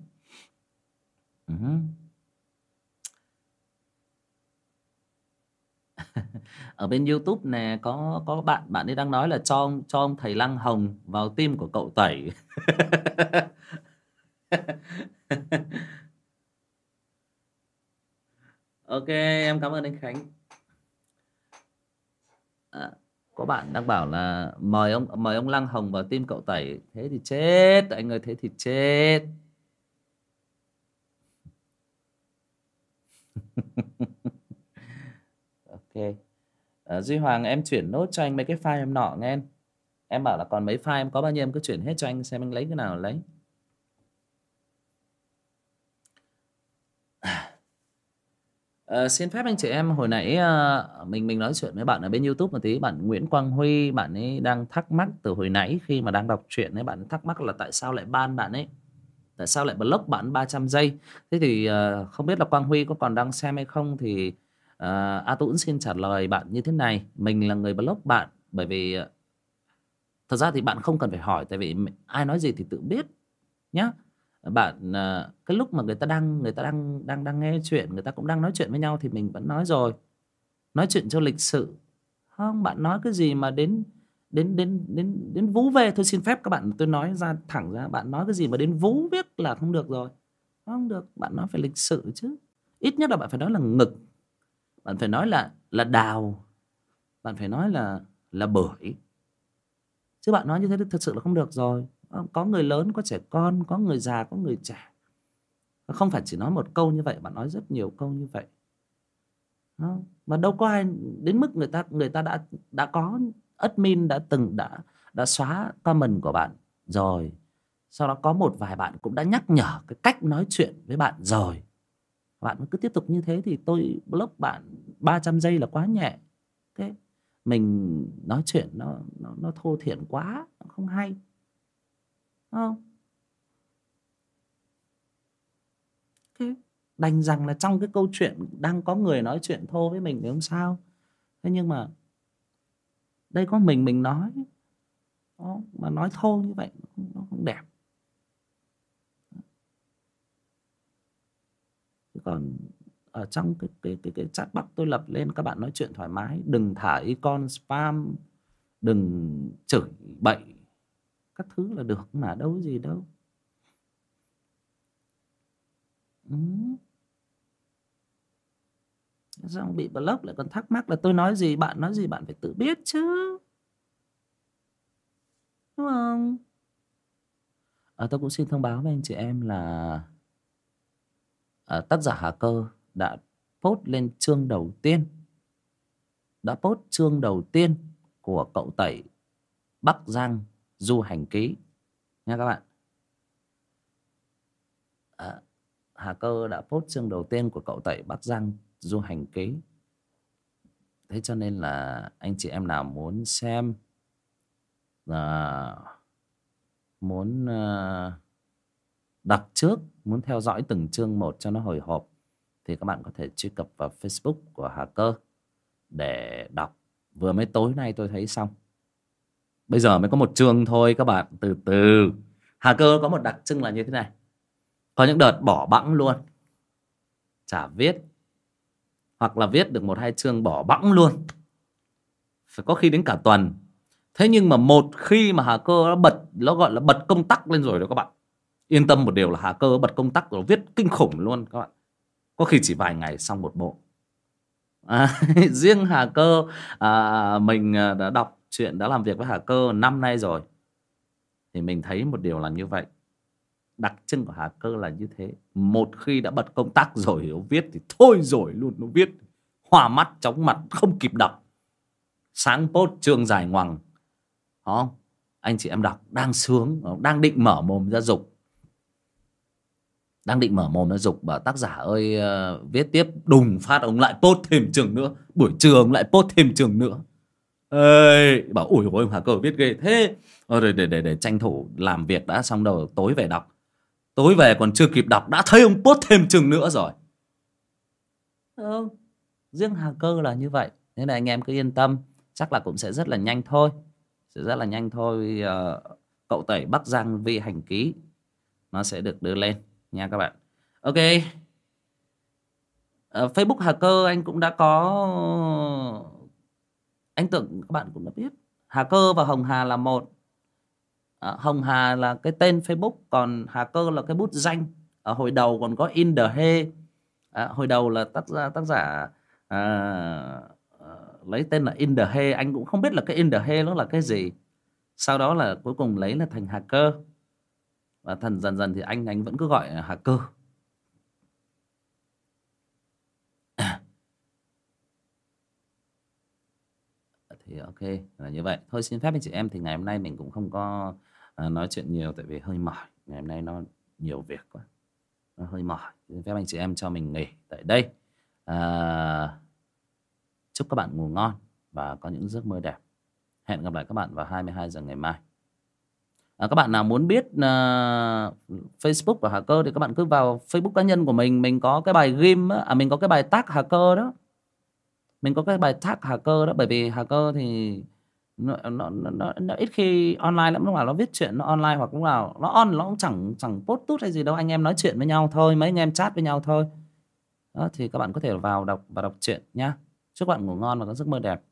Speaker 1: uh-huh. ở bên YouTube nè có có bạn bạn ấy đang nói là cho ông cho ông thầy Lăng Hồng vào tim của cậu tẩy. Ok em cảm ơn anh Khánh. À, có bạn đang bảo là mời ông mời ông Lăng Hồng vào tim cậu tẩy. Thế thì chết anh ơi thế thì chết. ok. À, Duy Hoàng em chuyển nốt cho anh mấy cái file em nọ nghe em. Em bảo là còn mấy file em có bao nhiêu em cứ chuyển hết cho anh xem anh lấy cái nào lấy. À, xin phép anh chị em hồi nãy à, mình mình nói chuyện với bạn ở bên YouTube một tí. Bạn Nguyễn Quang Huy bạn ấy đang thắc mắc từ hồi nãy khi mà đang đọc truyện ấy bạn thắc mắc là tại sao lại ban bạn ấy? Tại sao lại block bạn 300 giây? Thế thì à, không biết là Quang Huy có còn đang xem hay không thì à, A Tuấn xin trả lời bạn như thế này. Mình là người blog bạn bởi vì ờ, thật ra thì bạn không cần phải hỏi tại vì ai nói gì thì tự biết nhá. Bạn ờ, cái lúc mà người ta đang người ta đang đang đang nghe chuyện người ta cũng đang nói chuyện với nhau thì mình vẫn nói rồi. Nói chuyện cho lịch sự. Không bạn nói cái gì mà đến đến đến đến đến vú về thôi xin phép các bạn tôi nói ra thẳng ra bạn nói cái gì mà đến vú biết là không được rồi. Không được bạn nói phải lịch sự chứ. Ít nhất là bạn phải nói là ngực bạn phải nói là là đào, bạn phải nói là là bưởi. Chứ bạn nói như thế thì thật sự là không được rồi. Ờ, có người lớn, có trẻ con, có người già, có người trẻ. Không phải chỉ nói một câu như vậy, bạn nói rất nhiều câu như vậy. Mà đâu có ai, đến mức người ta người ta đã đã có admin đã từng, đã đã xóa comment của bạn rồi. Sau đó có một vài bạn cũng đã nhắc nhở cái cách nói chuyện với bạn rồi bạn cứ tiếp tục như thế thì tôi block bạn 300 giây là quá nhẹ. Thế mình nói chuyện nó nó nó thô thiển quá nó không hay. Không? Thế đành rằng là trong cái câu chuyện đang có người nói chuyện thô với mình thì không sao. Thế nhưng mà đây có mình mình nói. Đó, mà nói thô như vậy nó không đẹp. Còn ở trong cái cái cái cái chat box tôi lập lên các bạn nói chuyện thoải mái. Đừng thả icon spam đừng chửi bậy các thứ là được mà đâu gì đâu. Ừ.
Speaker 3: xong bị block lại còn thắc mắc là tôi nói gì bạn nói gì bạn phải tự biết chứ. Đúng không? À, tôi cũng xin thông báo với anh chị em là à, tác giả Hà Cơ đã post lên chương đầu tiên. Đã post chương đầu tiên của cậu tẩy Bắc Giang du hành ký. Nha các bạn. À, Hà Cơ đã post chương đầu tiên của cậu tẩy Bắc Giang du hành ký. Thế cho nên là anh chị em nào muốn xem à, muốn uh, đặt trước, muốn theo dõi từng chương một cho nó hồi hộp, thì các bạn có thể truy cập vào Facebook của Hà Cơ để đọc. Vừa mới tối nay tôi thấy xong. Bây giờ mới có một chương thôi các bạn, từ từ. Hà Cơ có một đặc trưng là như thế này. Có những đợt bỏ bẵng luôn. Chả viết, hoặc là viết được một hai chương bỏ bẵng luôn. Phải có khi đến cả tuần. Thế nhưng mà một khi mà hà cơ nó bật, nó gọi là bật công tắc lên rồi đó các bạn yên tâm một điều là hà cơ bật công tắc rồi viết kinh khủng luôn các bạn. Có khi chỉ vài ngày xong một bộ. À, riêng hà cơ à, mình à, đã đọc chuyện đã làm việc với hà cơ năm nay rồi. Thì mình thấy một điều là như vậy. Đặc trưng của hà cơ là như thế. Một khi đã bật công tắc rồi nó viết thì thôi rồi luôn nó viết. Hòa mắt chóng mặt không kịp đọc. Sáng post chương dài ngoằng. Không? Anh chị em đọc đang sướng đang định mở mồm ra dục đang định mở mồm nó dục bảo tác giả ơi uh, viết tiếp đùng phát ông lại post thêm trường nữa. Buổi trường lại post thêm trường nữa. Ơi bảo ủi ôi hà cờ viết ghê thế. Ờ, để, để để để tranh thủ làm việc đã xong đầu tối về đọc. Tối về còn chưa kịp đọc đã thấy ông post thêm trường nữa rồi. Ừ, riêng hà cơ là như vậy. Nên là anh em cứ yên tâm chắc là cũng sẽ rất là nhanh thôi. Sẽ rất là nhanh thôi uh, cậu tẩy bắc giang vi hành ký. Nó sẽ được đưa lên nha các bạn. Ok. Uh, facebook hà cơ anh cũng đã có anh tưởng các bạn cũng đã biết. Hà cơ và hồng hà là một. À, hồng hà là cái tên facebook còn hà cơ là cái bút danh. Ở hồi đầu còn có in the he à, hồi đầu là tác giả tác giả à, lấy tên là in the he anh cũng không biết là cái in the he nó là cái gì. Sau đó là cuối cùng lấy là thành hacker và thần dần dần thì anh anh vẫn cứ gọi là cơ. Thì ok là như vậy. Thôi xin phép anh chị em thì ngày hôm nay mình cũng không có à, nói chuyện nhiều tại vì hơi mỏi. Ngày hôm nay nó nhiều việc quá. Nó hơi mỏi. Xin phép anh chị em cho mình nghỉ tại đây. À, chúc các bạn ngủ ngon và có những giấc mơ đẹp. Hẹn gặp lại các bạn vào 22 giờ ngày mai à, các bạn nào muốn biết uh, Facebook của Hà Cơ thì các bạn cứ vào Facebook cá nhân của mình. Mình có cái bài ghim à mình có cái bài tag Cơ đó. Mình có cái bài tag Cơ đó bởi vì Hà Cơ thì nó, nó, nó, nó ít khi online lắm lúc nào nó viết chuyện nó online hoặc lúc nào nó on nó cũng chẳng chẳng post tút hay gì đâu. Anh em nói chuyện với nhau thôi mấy anh em chat với nhau thôi. Đó thì các bạn có thể vào đọc và đọc truyện nhá. Chúc bạn ngủ ngon và có giấc mơ đẹp.